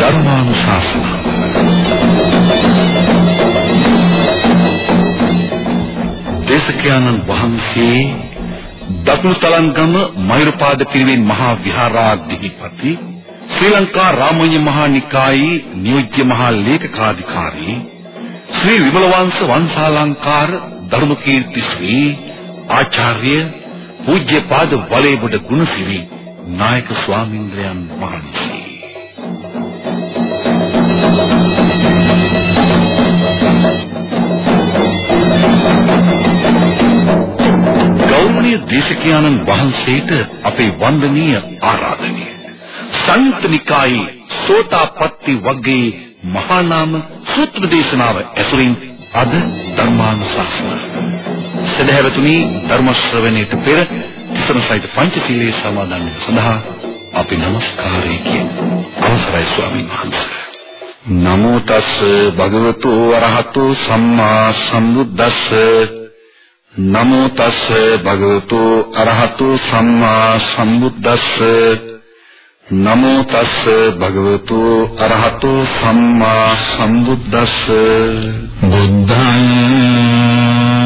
ධර්මානුශාසනා. දේශකයන්න් වහන්සේ දකුණු තලංගම මයුරපාද පිරිවෙන් මහා විහාරාධිපති ශ්‍රී ලංකා රාමඤ්ඤ මහා නිකායේ නියෝජ්‍ය මහා ලේකකාධිකාරී ශ්‍රී විමලවංශ වංශාලංකාර ධර්මකීර්ති ශ්‍රී ආචාර්ය පූජ්‍යපාද වලේබඩ ගුණසිරි නායක ස්වාමින්ද්‍රයන් වහන්සේ. ගෞරවනීය දේශකයන්න් වහන්සේට අපේ වන්දනීය ආරාධනය. සංයුක්ත නිකායේ සෝතාපට්ටි වග්ගයේ මහා නාම සූත්‍ර දේශනාව ඇසුරින් අද ධර්මානුශාසන. සදහැවතුනි ධර්ම ශ්‍රවණයට පෙර තිසරණ සහිත පංචශීලයේ සමාදන් වීම සඳහා අපි নমස්කාරය කියමු. අවසරයි ස්වාමීන් වහන්සේ. නමෝ තස් භගවතු වරහතු සම්මා සම්බුද්දස්ස. නමෝ තස් භගවතු අරහතු සම්මා සම්බුද්දස්ස. නමෝ තස් භගවතු අරහතු සම්මා සම්බුද්දස්ස. බුද්ධං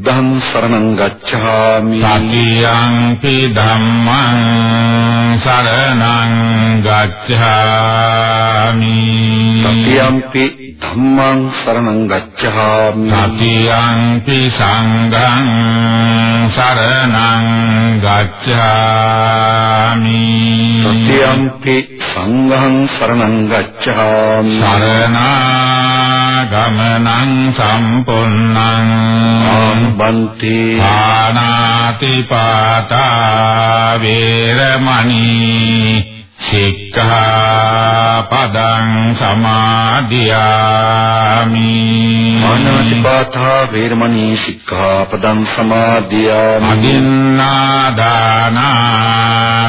බුද්ධං සරණං ගච්ඡාමි. සතියංපි ධම්මං සරණං ගච්ඡාමි. තියම්පි ධම්මං සරණං ගච්ඡාමි. සතියංපි සංඝං සරණං ගච්ඡාමි. තියම්පි සංඝං සරණං ගච්ඡාමි. සරණාගමනං සම්පුන්නං ආනුබන්ති පානාති පාතා වේරමණී සික්ඛාපදං සමාදියාමි। ආනාතිපාතා වේරමණී සික්ඛාපදං සමාදියාමි। අදින්නාදානා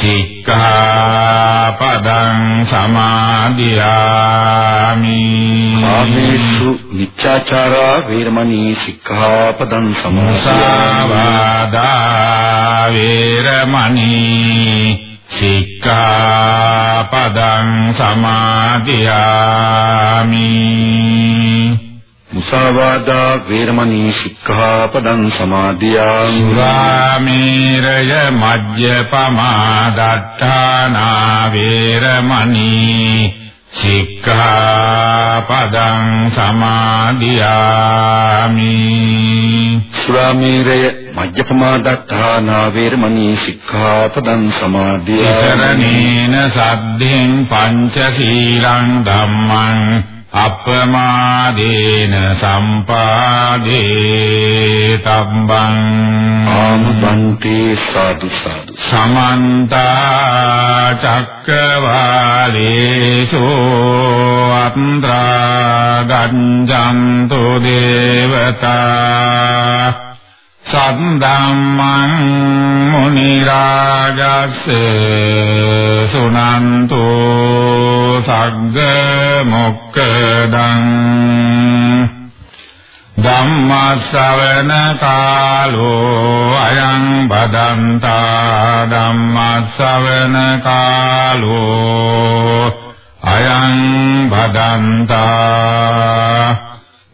සික්ඛාපදං සමාදියාමි। ආමේසු නිච්ඡාචාරා වේරමණී සික්ඛාපදං සමාදියාමි। වේරමණී සික්ඛාපදං සමාදියාමි මුසාවාදා වේරමණී සික්ඛාපදං සමාදියාමි. සුරාමේරය මජ්ජපමාදට්ඨානා වේරමණී සික්ඛාපදං සමාදියාමි. සුරාමේරය මජ්ජපමා දත්තානා වේරමණී සික්ඛාපදං සමාදියාමි. ඉතරණේන සද්ධෙන් පංචශීලං ධම්මං අප්‍රමාදේන සම්පාදේ තබ්බං ආනුබන්ති සාදු සාදු. සමන්ත චක්කවාලේසු අත්‍රා ගංජන්තු දේවතා සද්දම්මං මුනි රාජස් සුනන්තු සග්ග මොක්කදං ධම්මස්සවන කාලෝ අයං බදන්තා ධම්මස්සවන කාලෝ අයං බදන්තා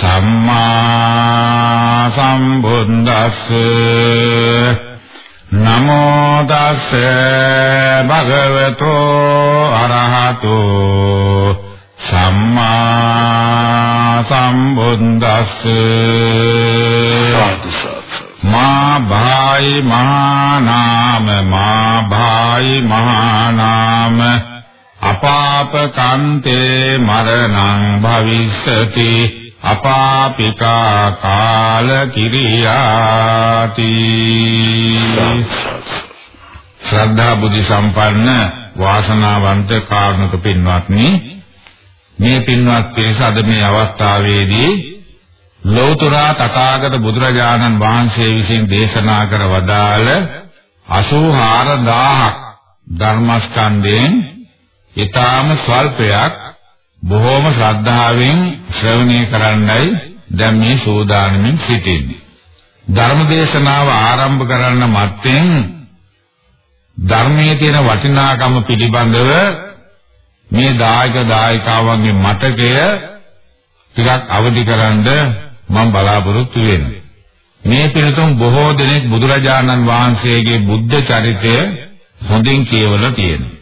සම්මා සම්බුද්දස්ස නමෝ තස්ස භගවතෝ අරහතෝ සම්මා සම්බුද්දස්ස මා භායි මහා නාම මා භායි මහා නාම අපාපකන්තේ මරණං භවිස්සති අපාපිකා කාල කිරියාති ශ්‍රද්ධා බුද්ධ සම්පන්න වාසනාවන්ත කාරුණික පින්වත්නි මේ පින්වත් පිරිස අද මේ අවස්ථාවේදී ලෞතර තථාගත බුදුරජාණන් වහන්සේ විසින් දේශනා කර වදාළ 84000ක් ධර්මස්කන්ධයෙන් ඊටාම ස්වල්පයක් බොහෝම ශ්‍රද්ධාවෙන් ශ්‍රවණය කරන්නයි දැන් මේ සූදානමින් සිටින්නේ. ධර්ම දේශනාව ආරම්භ කරන්න මත්තෙන් ධර්මයේ තියෙන වටිනාකම පිළිබඳව මේ දායක දායකාවන්ගේ මතකය ටිකක් අවදි කරන්න මම බලාපොරොත්තු වෙනවා. මේ පිළිතුම් බොහෝ දෙනෙක් බුදුරජාණන් වහන්සේගේ බුද්ධ චරිතය හොඳින් කියවලා තියෙනවා.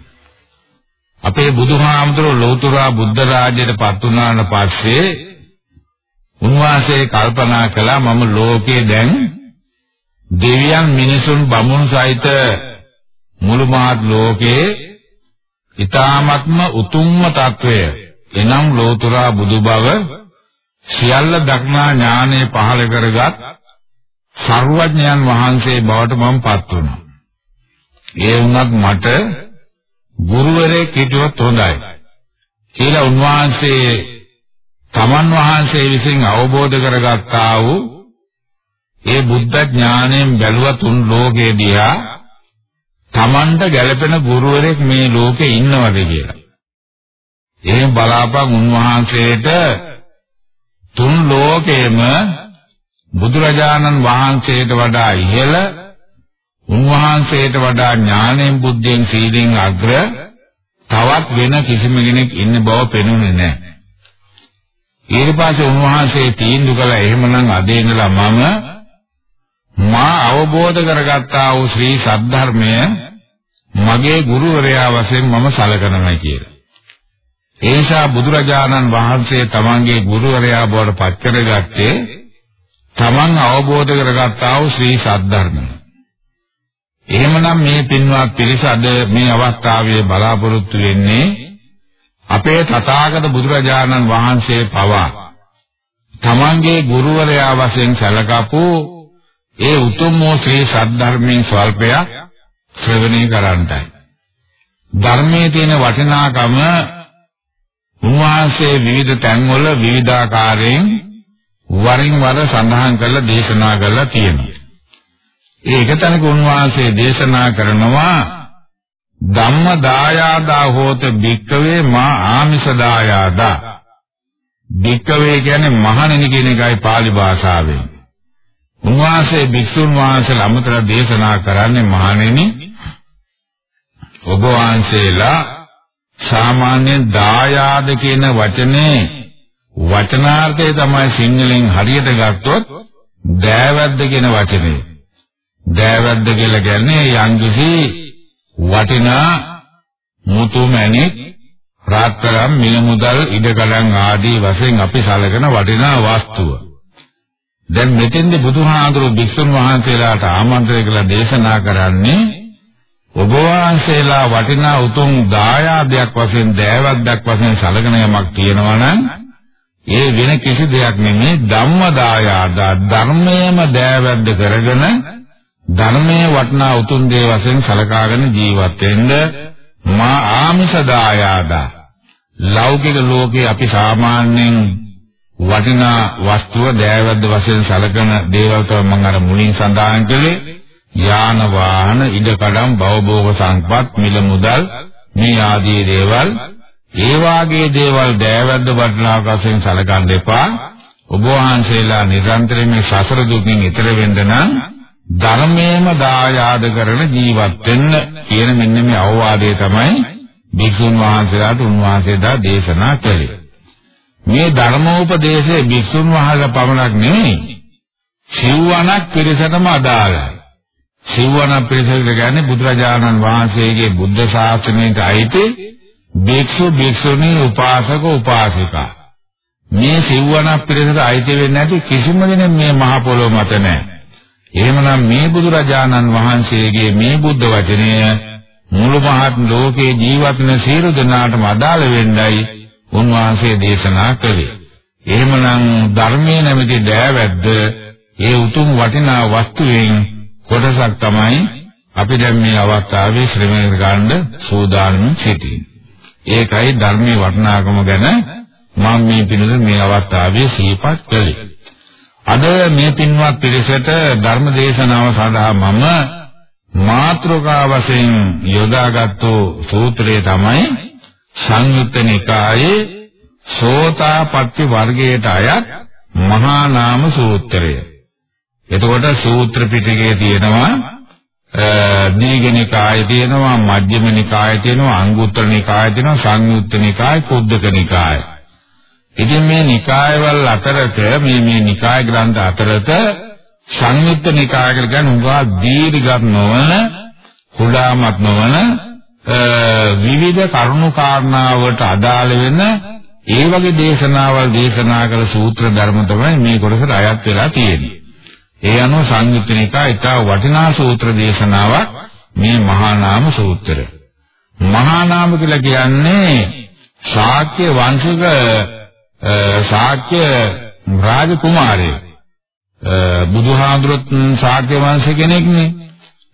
අපේ බුදුහාමුදුරුවෝ ලෞතර බුද්ධ රාජ්‍යයට පත් වුණාට පස්සේ උන්වහන්සේ කල්පනා කළා මම ලෝකේ දැන් දෙවියන් මිනිසුන් බමුණු සහිත මුළු මහත් ලෝකේ ඊ타ත්ම උතුම්ම తත්වය එනම් ලෝතුරා බුදු බව සියල්ල දක්නා ඥානෙ පහළ කරගත් සර්වඥයන් වහන්සේ බවට මම පත් වුණා. ඒ වුණත් මට ගුරුවරයෙක් හිටියොත් හොඳයි. කියලා උන්වහන්සේ තමන් වහන්සේ විසින් අවබෝධ කරගත්තා වූ ඒ බුද්ධ ඥාණයෙන් බැලුවා තුන් ලෝකේ දිහා Tamanට ගැළපෙන ගුරුවරයෙක් මේ ලෝකේ ඉන්නවද කියලා. එහෙම බලාපන් උන්වහන්සේට තුන් ලෝකේම බුදුරජාණන් වහන්සේට වඩා ඉහළ උන්වහන්සේට වඩා ඥාණයෙන් බුද්ධියෙන් සීලෙන් අග්‍ර තවත් වෙන කිසිම කෙනෙක් ඉන්න බව පෙනුනේ නැහැ. ඊට පස්සේ උන්වහන්සේ තීන්දුව කළා එහෙමනම් අද ඉඳලා මම මා අවබෝධ කරගත්තා වූ ශ්‍රී සද්ධර්මය මගේ ගුරුවරයා වශයෙන් මම සැලකනවා කියලා. ඒ නිසා බුදුරජාණන් වහන්සේ තමන්ගේ ගුරුවරයා බවට පත් කරගත්තේ තමන් අවබෝධ කරගත්තා වූ ශ්‍රී සද්ධර්මය. එහෙමනම් මේ පින්වත් පිරිස අද මේ අවස්ථාවේ බලාපොරොත්තු වෙන්නේ අපේ තථාගත බුදුරජාණන් වහන්සේ පවා තමන්ගේ ගුරුවරයා වශයෙන් සැලකපු ඒ උතුම් වූ ශ්‍රී සද්ධර්මයෙන් ස්වල්පයක් ශ්‍රවණය කරන්නයි. ධර්මයේ තියෙන වටිනාකම උන්වහන්සේ විවිධ තැන්වල විවිධාකාරයෙන් වරින් වර සඳහන් කරලා දේශනා කරලා තියෙනවා. ඒක තනක උන්වහන්සේ දේශනා කරනවා ධම්ම දායාදා හෝත භික්කවේ මා ආමිෂ දායාදා. භික්කවේ කියන්නේ මහණෙනි කියන එකයි pāli භාෂාවෙන්. උන්වහන්සේ භික්ෂුන් වහන්සේලා අමතර දේශනා කරන්නේ මහණෙනි ඔබ වහන්සේලා සාමාන්‍ය දායාද කියන වචනේ වචනාර්ථය තමයි සිංහලෙන් හරියට ගත්තොත් දෑවැද්ද කියන වචනේ. දෑවැද්ද කියලා කියන්නේ යම්කිසි වටිනා මුතුමැණික් රාත්තරම් මිල මුදල් ඉඩකඩම් ආදී වශයෙන් අපි සැලකන වටිනා වස්තුව. දැන් මෙතෙන්ද බුදුහාඳුරු භික්ෂුන් වහන්සේලාට ආමන්ත්‍රණය කළ දේශනා කරන්නේ ඔබ වහන්සේලා වටිනා උතුම් දායාදයක් වශයෙන් දෑවැද්දක් වශයෙන් සැලකන යමක් තියෙනවා නම් ඒ වෙන කිසි දෙයක් නෙමෙයි ධම්ම දායාද ධර්මයේම දෑවැද්ද කරගෙන ධර්මයේ වටනා උතුම් දේ වශයෙන් සලකාගෙන ජීවත් වෙන්න මා ආමිෂ දායාදා ලෞකික ලෝකේ අපි සාමාන්‍යයෙන් වටිනා වස්තුව දෑවැද්ද වශයෙන් සලකන දේවල් තමයි මම අර මුලින් සඳහන් කළේ. යාන වාහන ඉඩකඩම් භවභෝග සම්පත් මිල මුදල් මේ ආදී දේවල්. ඒ වාගේ දේවල් දෑවැද්ද වටිනාකම් වශයෙන් සලකන්න එපා. ඔබ වහන්සේලා නිරන්තරයෙන් මේ සසර දුකින් ඈතර වෙන්න නම් ධර්මයේම දායාද කරන ජීවත් වෙන්න කියන මෙන්න මේ අවවාදය තමයි භික්ෂුන් වහන්සේලාට උන්වහන්සේලා දේශනා කළේ. මේ ධර්මෝපදේශයේ භික්ෂුන් වහන්සේලා පමණක් නෙමෙයි සිව්වණක් පිරිසටම අදාළයි. සිව්වණක් පිරිසට කියන්නේ බුදුරජාණන් වහන්සේගේ බුද්ධ ශාසනයට අයිති භික්ෂු භික්ෂුණී උපාසක උපාසිකා මේ සිව්වණක් පිරිසට අයිති වෙන්නේ නැති කිසිම කෙනෙක් මේ මහ පොළොව මත නැහැ. එහෙමනම් මේ බුදුරජාණන් වහන්සේගේ මේ බුද්ධ වචනය මුළු මහත් ලෝකේ ජීවත් වෙන සියලු දෙනාටම අදාළ වෙන්නයි උන්වහන්සේ දේශනා කළේ. එහෙමනම් ධර්මයේ නැමැති දෑවැද්ද ඒ උතුම් වටිනා වස්තුවෙන් කොටසක් තමයි අපි දැන් මේ අවස්ථාවේ ශ්‍රමණය ගන්න සූදානම් සිටින්නේ. ඒකයි ධර්මයේ වටිනාකම ගැන මම මේ පිළිද මේ අවස්ථාවේ සිහිපත් කළේ. අද මේ පින්වත් පිරිසට ධර්ම දේශනාව සඳහා මම මාත්‍රකා වශයෙන් යොදාගත්තු සූත්‍රය තමයි සංයුත්ත නිකායේ සෝතාපට්ටි වර්ගයට අයත් මහා නාම සූත්‍රය. එතකොට සූත්‍ර පිටකයේ තියෙනවා දීඝනිකායේ තියෙනවා මජ්ක්‍ධිම නිකායේ තියෙනවා අංගුත්තර නිකායේ තියෙනවා සංයුත්ත නිකායේ කුද්දක නිකායේ ඉතින් මේ නිකායවල අතරත මේ මේ නිකාය ග්‍රන්ථ අතරත සංයුත්ත නිකාය කියලා කියන්නේ උගා දීර්ඝක් නොවන කුඩාමත් නොවන විවිධ කරුණු කාරණාවට අදාළ වෙන ඒ වගේ දේශනාවල් දේශනා කළ සූත්‍ර ධර්ම තමයි මේ කොටසට අයත් වෙලා තියෙන්නේ. ඒ අනුව සංයුත්ත නිකාය ඉතා වටිනා සූත්‍ර දේශනාවක් මේ මහා නාම සූත්‍රය. මහා නාම කියලා කියන්නේ ශාක්‍ය වංශික ශාක්‍ය රාජකුමාරයෙක් බුදුහාඳුරත් ශාක්‍ය වංශ කෙනෙක්නේ.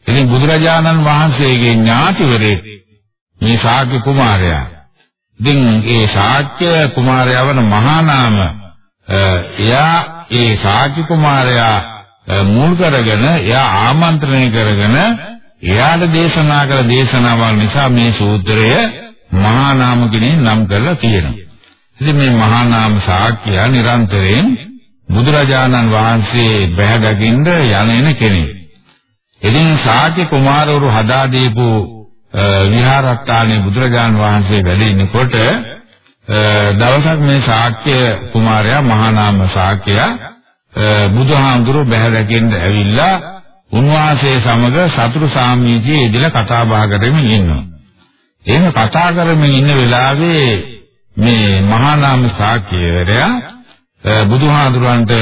ඉතින් බුදුරජාණන් වහන්සේගේ ඥාතිවරේ මේ ශාක්‍ය කුමාරයා. ඉතින් ඒ ශාක්‍ය කුමාරයා වන මහා නාම එයා ඒ ශාක්‍ය කුමාරයා මුල් කරගෙන එයා ආමන්ත්‍රණය කරගෙන එයාට දේශනා කළ දේශනාවල් නිසා මේ සූත්‍රය මහා නාම කෙනෙක් නම් කරලා තියෙනවා. ඉතින් මේ මහා නාම ශාක්‍යය නිරන්තරයෙන් බුදුරජාණන් වහන්සේ බැහැ දකින්න යන එන කෙනෙක්. ඉතින් ශාක්‍ය කුමාරවරු හදා දීපු විහාරස්ථානයේ බුදුරජාණන් වහන්සේ වැඩ ඉනකොට දවසක් මේ ශාක්‍ය කුමාරයා මහා නාම ශාක්‍යයා බුදුහාමුදුරුවෝ බැහැ දකින්න ඇවිල්ලා උන්වහන්සේ සමග සතුරු සාමීචයේ ඉදලා කතා බහ කරමින් ඉන්නවා. එහෙම කතා කරමින් ඉන්න වෙලාවේ මේ මහා නාම ශාක්‍යවරයා බුදුහාඳුරන්ට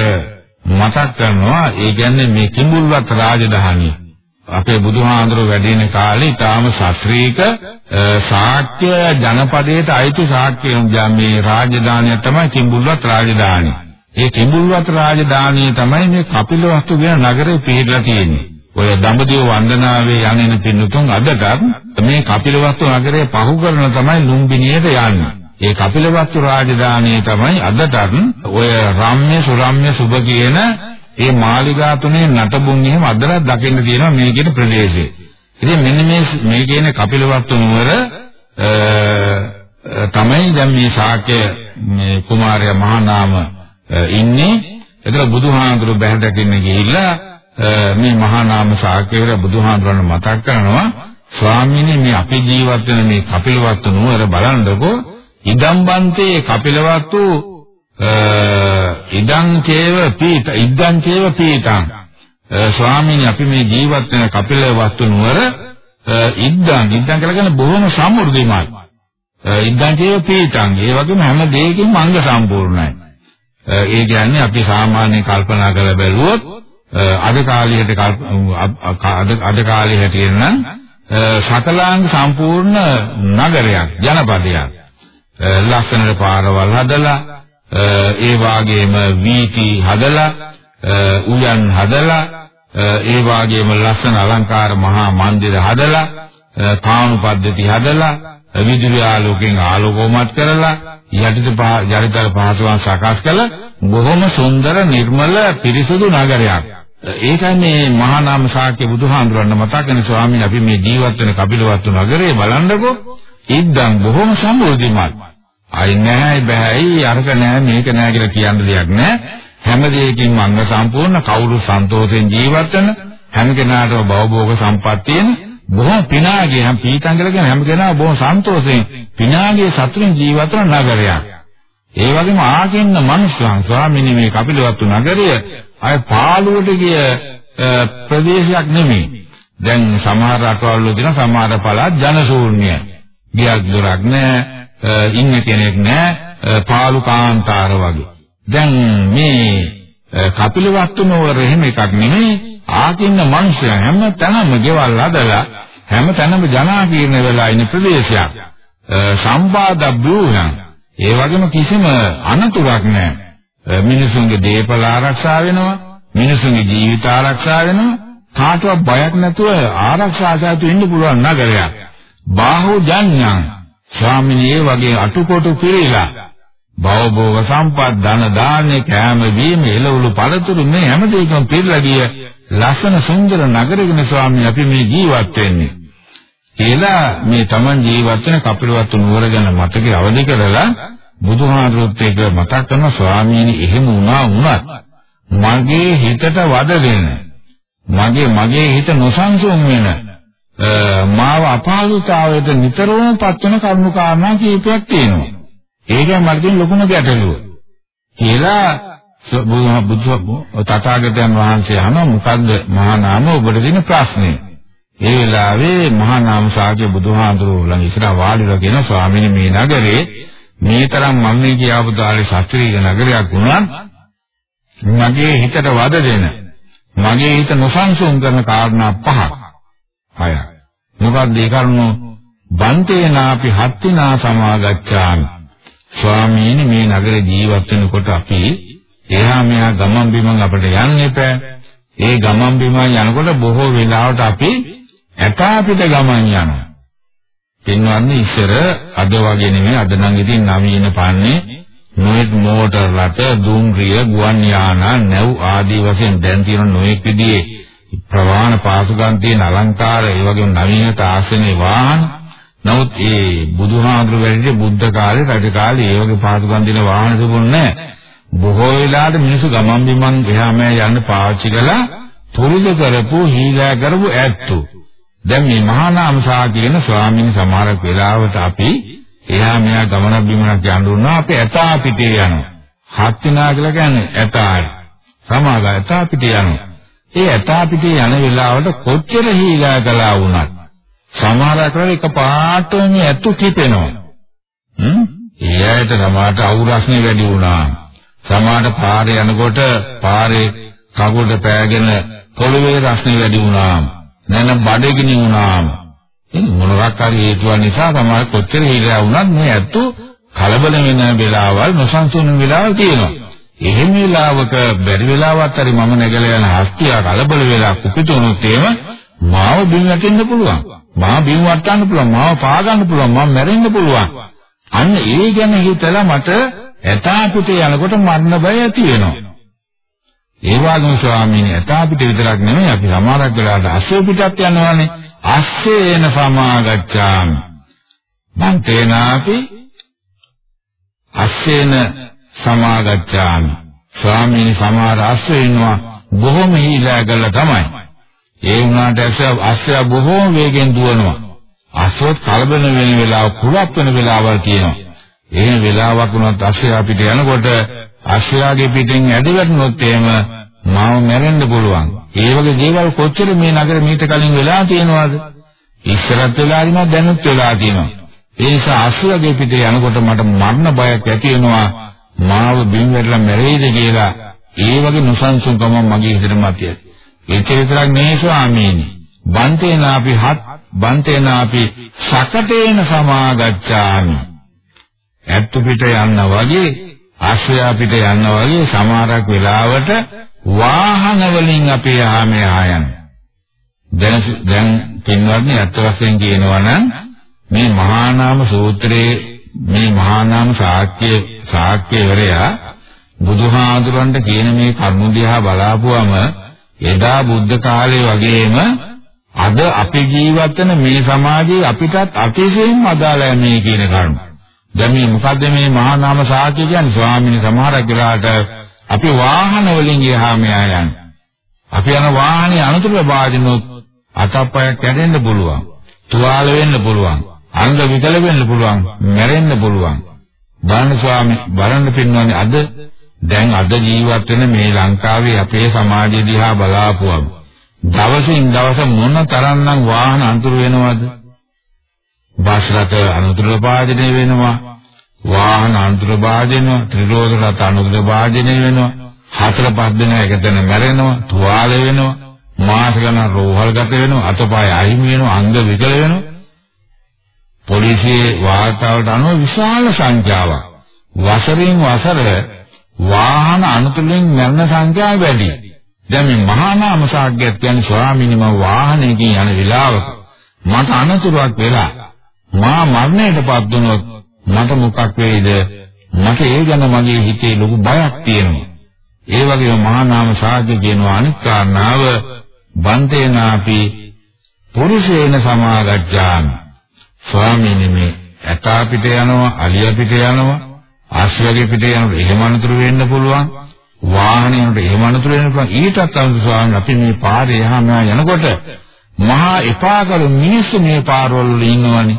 මතක් කරනවා ඒ කියන්නේ මේ කිඹුල්වත් රාජධානිය අපේ බුදුහාඳුර වැඩින කාලේ ඊටාම ශාස්ත්‍රීක ශාක්‍ය ජනපදයට අයිති ශාක්‍ය මේ රාජධානිය තමයි කිඹුල්වත් රාජධානිය. ඒ කිඹුල්වත් රාජධානිය තමයි මේ කපිලවස්තු කියන නගරේ පිහිටලා තියෙන්නේ. ඔය දඹදිව වන්දනාවේ යන්නේ පින්නතුන් අදටත් මේ කපිලවස්තු නගරේ පහු කරන තමයි ලුම්බිනියට යන්නේ. ඒ කපිලවස්තු රාජධානිය තමයි අදටත් ඔය රම්‍ය සුරම්‍ය සුබ කියන ඒ මාලිගා තුනේ නටබුන් එහෙම අදටත් දකින්න තියෙනවා මේ කියන ප්‍රදේශේ. ඉතින් මෙන්න මේ මේ කියන කපිලවස්තු නුවර තමයි දැන් මේ ශාක්‍ය මේ කුමාරයා මහා නාම ඉන්නේ. එතන බුදුහාඳුරු බැහැ දකින්න ගිහිල්ලා මේ මහා නාම ශාක්‍යවර බුදුහාඳුරන් මතක් කරනවා ස්වාමීනි මේ අපි ජීවත් වෙන මේ කපිලවස්තු නුවර බලන්නකෝ ඉදම් බන්තේ කපිලවත්තු ඉදං චේව පීත ඉදං චේව පීතං ස්වාමීනි අපි මේ ජීවත් වෙන කපිලවත්තු නුවර ඉද්දන් ඉද්දන් කියලා කියන්නේ බොහොම සමෘද්ධිමත් ඉද්දන් චේව පීතං. ඒ වගේම හැම දෙයකින්ම අංග සම්පූර්ණයි. ඒ කියන්නේ අපි සාමාන්‍ය කල්පනා කරලා බැලුවොත් අද කාලයට අද කාලේ හැටියට නම් සකලාංග සම්පූර්ණ නගරයක් ජනපදයක්. ලස්සනට පාරවල් හදලා ඒ වාගේම වීති හදලා උයන් හදලා ඒ වාගේම ලස්සන අලංකාර මහා මන්දිර හදලා කාණු පද්ධති හදලා විදුලි ආලෝකයෙන් ආලෝකෝමත් කරලා යටිත ජරිතර පහසුවන් සකස් කළ බොහොම සුන්දර නිර්මල පිරිසුදු නගරයක්. ඒකයි මේ මහා නාම ශාක්‍ය බුදුහාඳුරන්න මතක් වෙන ස්වාමීන් අපි මේ ජීවත් වෙන කපිලවත්තු නගරේ බලන්නකෝ ඉද්දන් බොහොම සම්බෝධිමත්. අයි නැහැ බෑයි අරක නැහැ මේක නැහැ කියලා කියන්න දෙයක් නැහැ. හැම දෙයකින්ම අංග සම්පූර්ණ කවුරු සන්තෝෂෙන් ජීවත් වෙන හැම කෙනාටම භවභෝග සම්පත් තියෙන බොහොම පිනාගේ හැම පීතංගල කියන හැම කෙනා බොහොම සන්තෝෂෙන් පිනාගේ සතුටින් ජීවත් වෙන නගරයක්. ඒ වගේම ආකින්න මනුෂ්‍යයන් ස්වාමීනි මේ කපිලවත්තු නගරය අය පාළුවට ගිය ප්‍රදේශයක් නෙමෙයි. දැන් සමහර රටවල් වල තියෙන සමහර පළාත් ජනශූන්‍යයි. ගියක් දොරක් නැහැ, ඉන්න කෙනෙක් නැහැ, පාළු කාන්තාර වගේ. දැන් මේ කපිලවස්තු නෝවර එහෙම එකක් නෙමෙයි. ආකින්න මිනිස්සු හැම තැනම ගෙවල් හදලා හැම තැනම ජනාකීර්ණ වෙලා ඉන්න ප්‍රදේශයක්. සම්පාද බ්‍රූහන් ඒ වගේම කිසිම අනතුරක් නැහැ. මිනිසුන්ගේ දේපල ආරක්ෂා වෙනවා මිනිසුන්ගේ ජීවිත ආරක්ෂා වෙනවා කාටවත් බයක් නැතුව ආරක්ෂා සාතු ඉන්න පුළුවන් නගරයක් බාහුව ජඤ්ඤං ස්වාමිනේ වගේ අටුකොටු පිළිලා භවභෝග සම්පත් ධන දාන්නේ කෑම බීම එළවලු පළතුරු මේ හැම දෙයකම පිළිලා ගිය ලස්සන සුන්දර නගරයක ස්වාමී අපි මේ ජීවත් වෙන්නේ. කියලා මේ Taman ජීවත් වෙන කපිලවත්තු නුවර ගැන මතකේ අවදි කරලා බුදුහාමුදුරුවෝත් ඒක මතක් කරන ස්වාමීනි එහෙම වුණා වුණත් මගේ හිතට වද දෙන මගේ මගේ හිත නොසන්සුන් වෙන මාව අපහසුතාවයට නිතරම පත්වන කරුණු කාරණා කීපයක් තියෙනවා. ඒකෙන් මට තියෙන ලොකුම ගැටලුව. කියලා බුදු තථාගතයන් වහන්සේ අහන මොකද්ද මහා නාම ඔබට දෙන ප්‍රශ්නේ? ඒ වෙලාවේ මහා නාම සාග්‍ය බුදුහාඳුරු ළඟ ඉස්සර වාඩිලා කියන ස්වාමීන් මේ නගරේ මේ තරම් මම මේ කියාපු දාලේ ශාස්ත්‍රීය නගරයක් වුණත් මගේ හිතට වද දෙන මගේ හිත නොසන්සුන් කරන කාරණා පහක් හයක් මොකක්ද ඒ කරුණු? බන්තේනාපි හත්තිනා සමාගච්ඡාමි ස්වාමීනි මේ නගර ජීවත් වෙනකොට අපි එහා මෙහා ගමන් බිමන් අපිට යන්න එපා. ඒ ගමන් බිමන් යනකොට බොහෝ වෙලාවට අපි ඇතා පිට ගමන් යනවා. පින්වත්නි ඉස්සර අද වගේ නෙමෙයි. අද නම් ඉතින් නවීන පන්නේ නොයෙක් මෝටර් රථ දුම්රිය ගුවන් යාන නැව් ආදී වශයෙන් දැන් තියෙන නොයෙක් විදිහේ ප්‍රවාහන පාසුකම් තියෙන අලංකාර ඒ වගේම නවීන තාක්ෂණයේ වාහන නමුත් ඒ බුදුහාමුදුරු වැඩි බුද්ධ කාලේ රජ කාලේ ඒ වගේ පාසුකම් තියෙන වාහන තිබුණේ බොහෝ වෙලාවට මිනිස්සු ගමන් බිමන් එහාම යන්න පාවිච්චි කළා පුරුදු කරපු හීලා කරපු ඇත්තෝ දැන් මේ මහා නාම සා කියන ස්වාමීන් සමහරක් වෙලාවට අපි එහා මෙහා ගමනක් බිමනක් යන්න උනා අපි ඇතා පිටේ යනවා. හත්තිනා කියලා කියන්නේ ඇතායි. සමාග ඇතා පිටේ යනවා. ඒ ඇතා පිටේ යන වෙලාවට කොච්චර හීලා කළා වුණත් සමහරක් වෙලාවට එක පාටම මේ ඇතු කිපෙනවා. හ්ම්? ඒ ඇයට සමහරට අවුරස්නේ වැඩි වුණා. සමහරට පාරේ යනකොට පාරේ කකුලට පෑගෙන පොළවේ රස්නේ වැඩි වුණා. නැන බඩගිනි වුණාම ඉතින් මොනවක් හරි හේතුවක් නිසා තමයි කොච්චර හිරා වුණත් මේ ඇත්තු කලබල වෙන වෙලාවල් නොසන්සුන් වෙලාවල් තියෙනවා. එහෙම වෙලාවක බැරි වෙලාවක් හරි මම නැගලා යන හස්තිය කලබල වෙලා කුපිතුනොත් එහෙම මාව බිම් වැටෙන්න පුළුවන්. මාව බිම් වටන්න පුළුවන්. මාව පා ගන්න පුළුවන්. මම මැරෙන්න පුළුවන්. අන්න ඒ ගැන හිතලා මට ඇතා පිටේ යනකොට මරණ බය ඇති වෙනවා. ඒ වගේම ස්වාමීන් වහන්සේ අපිට විතරක් නෙමෙයි අපි සමහරක් වෙලාවට අස්සේ පිටත් යනවානේ අස්සේන සමාගච්ඡාමි මං තේනාපි අස්සේන සමාගච්ඡාමි ස්වාමීන් සමහර අස්සේ ඉන්නවා බොහොම හීලා තමයි ඒ වුණාට අස්සය බොහොම වේගෙන් දුවනවා අස්සොත් කලබල වෙන වෙලාව කුලප් වෙන වෙලාවල් තියෙනවා එහෙම වෙලාවක් වුණත් අස්සය අපිට යනකොට අශ්වයාගේ පිටින් ඇදවැටුනොත් එහෙම මාව මැරෙන්න පුළුවන්. ඒ වගේ දේවල් කොච්චර මේ නගර මීට කලින් වෙලා තියෙනවද? ඉස්සරත් වෙලා ඉන්නවා දැනුත් වෙලා තියෙනවා. ඒ නිසා අශ්වයාගේ පිටේ යනකොට මට මරණ බයක් ඇති වෙනවා. මාව බිම් වැටලා මැරෙයිද කියලා. ඒ වගේ නොසන්සුන්කම මගේ හිතට මතයයි. ඒක විතරක් නෙවෙයි ස්වාමීනි. බන්තේනාපි හත් බන්තේනාපි සකටේන සමාගච්ඡාමි. ඇත්තු පිට යන්න වගේ ආශ්‍රය පිට යනවා වගේ සමහරක් වෙලාවට වාහන වලින් අපේ ආමේ ආයන්නේ. දැන් දැන් පින්වත්නි අත් වශයෙන් කියනවා නම් මේ මහා නාම සූත්‍රයේ මේ මහා නාම ශාක්‍ය ශාක්‍යවරයා බුදුහාඳුරන්ට කියන මේ කර්ම දිහා බලාපුවම එදා බුද්ධ කාලේ වගේම අද අපි ජීවත් වෙන මේ සමාජයේ අපිටත් අතිශයින්ම අදාළයි මේ කියන කරුණ. දැන් මේ මොකද්ද මේ මහා නාම ශාක්‍ය කියන්නේ ස්වාමීන් සමහරක් වෙලාවට අපි වාහන වලින් ගියාම යන්නේ. අපි යන වාහනේ අනුතුරු බාධිනොත් අතප්පයක් කැඩෙන්න පුළුවන්. තුවාල වෙන්න පුළුවන්. අංග විකල වෙන්න පුළුවන්. මැරෙන්න පුළුවන්. බලන්න ස්වාමී බලන්න පින්වන්නේ අද දැන් අද ජීවත් වෙන මේ ලංකාවේ අපේ සමාජය දිහා බලාපුවම දවසින් දවස මොන තරම්නම් වාහන අඳුර වෙනවද? බස් රථ අනුතුර භාජනය වෙනවා. වාහන අනුතුර භාජනය, ත්‍රිරෝද රථ අනුතුර භාජනය වෙනවා. හතර පහ දෙනා එකතැන මැරෙනවා, තුවාල වෙනවා. මාස ගණන් රෝහල් ගත වෙනවා අතපය අහිමි වෙනවා අංග විකල වෙනවා පොලිසියේ වාර්තාවට අනුව විශාල සංඛ්‍යාවක්. වසරින් වසර වාහන අනුතුලින් මරණ සංඛ්‍යාව වැඩි. දැන් මේ මහා නාම සාග්‍යත් කියන්නේ ස්වාමීනි මම වාහනයකින් යන වෙලාවක මට අනතුරක් වෙලා මා මරණයටපත් වුණොත් මට මොකක් වෙයිද? මට ඒ ගැන මගේ හිතේ ලොකු බයක් තියෙනවා. ඒ වගේම මහා නාම සාග්‍ය කියනවා අනිත් කාරණාව බන්තේනාපි පුරුෂේන සමාගච්ඡාමි. ස්වාමීනි මේ ඇතා පිට යනවා අලිය පිට යනවා ආශ්‍රයගේ පිට යනකොට එහෙම අනතුරු වෙන්න පුළුවන් වාහනයකට එහෙම අනතුරු වෙන්න පුළුවන්. ඊටත් අමතර ස්වාමීන් අපි මේ පාරේ යහම යනකොට මහා එපාකරු මිනිස්සු මේ පාරවල ඉන්නවනේ.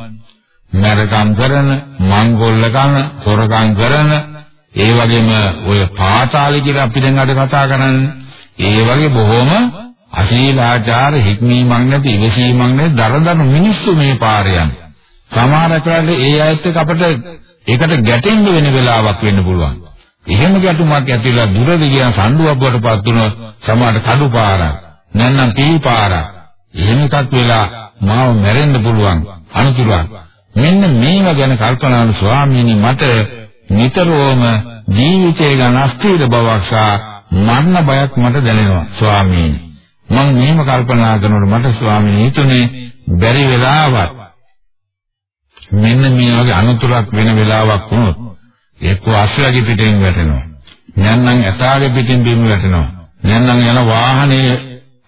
මරකම් කරන මංගොල්ල කරන සොරකම් කරන ඒ වගේම ඔය පාතාලි කියලා අපි දැන් අද කතා කරන්නේ. ඒ වගේ බොහොම අශීලාචාර හික්මීමක් නැති ඉවසීමක් නැති දරදර මිනිස්සු මේ පාරේ යන. සමහර වෙලාවට ඒ අයත් එක්ක අපිට ඒකට ගැටෙන්න වෙන වෙලාවක් වෙන්න පුළුවන්. එහෙම ගැටුමක් ඇතිලා දුරද කියන සම්ඩුවක්වටපත් වුණොත් සමහර කඩු පාරක් නැත්නම් තී පාරක් එහෙම එකක් වෙලා මාව මැරෙන්න පුළුවන් අනුතුරක්. මෙන්න මේවා ගැන කල්පනා කරන ස්වාමීනි මට නිතරම ජීවිතය ගැන අස්ථිර බවක් සහ මරණ බයක් මට දැනෙනවා ස්වාමීනි. මම මෙහෙම කල්පනා කරනකොට මට ස්වාමීන් හිතුනේ බැරි වෙලාවක් මෙන්න මේ වගේ අනුතුරක් වෙන වෙලාවක් වුණොත් එක්ක අශ්වයාගේ පිටින් වැටෙනවා. නැත්නම් ඇතාගේ පිටින් බිම වැටෙනවා. නැත්නම් යන වාහනේ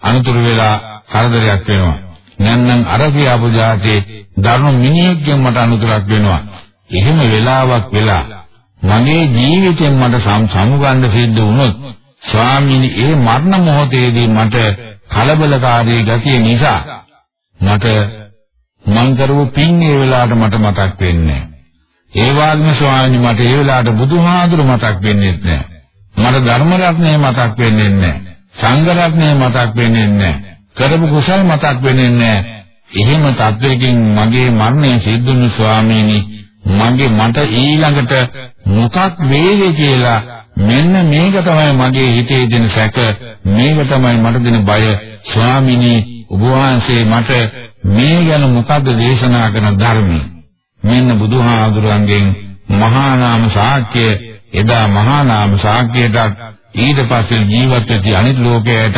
අනුතුරු වෙලා කරදරයක් වෙනවා. නැත්නම් අර කියාපු જાතේ දරුණු මිනිහෙක්ගෙන් මට අනුතුරක් වෙනවා. එහෙම වෙලාවක් වෙලා මගේ ජීවිතෙන් මට සමුගන්න සිද්ධ වුණොත් ස්වාමීනි ඒ මරණ මොහොතේදී මට කලබලකාරී ගතිය නිසා මට මං කරපු පින් ඒ වෙලාවට මට මතක් වෙන්නේ ඒ වගේම ස්වාමීනි මට ඒ වෙලාවට බුදුහාඳුර මතක් වෙන්නේ නැහැ. මට ධර්ම රත්නය මතක් වෙන්නේ නැහැ. සංඝ රත්නය මතක් වෙන්නේ නැහැ. කරපු කුසල් මතක් වෙන්නේ නැහැ. එහෙම තත්වයකින් මගේ මරණය සිද්ධුණු ස්වාමීනි මගේ මට ඊළඟට මොකක් වේද කියලා මෙන්න මේක තමයි මගේ හිතේ දෙන සැක මේක තමයි මට දෙන බය ස්වාමිනී ඔබ වහන්සේ මට මේ ගැන මොකද්ද දේශනා කරන ධර්මය මෙන්න බුදුහාඳුරන්ගෙන් මහා නාම ශාක්‍ය එදා මහා නාම ශාක්‍යයට ඊට පස්සේ ජීවත් වෙති අනිත් ලෝකයටත්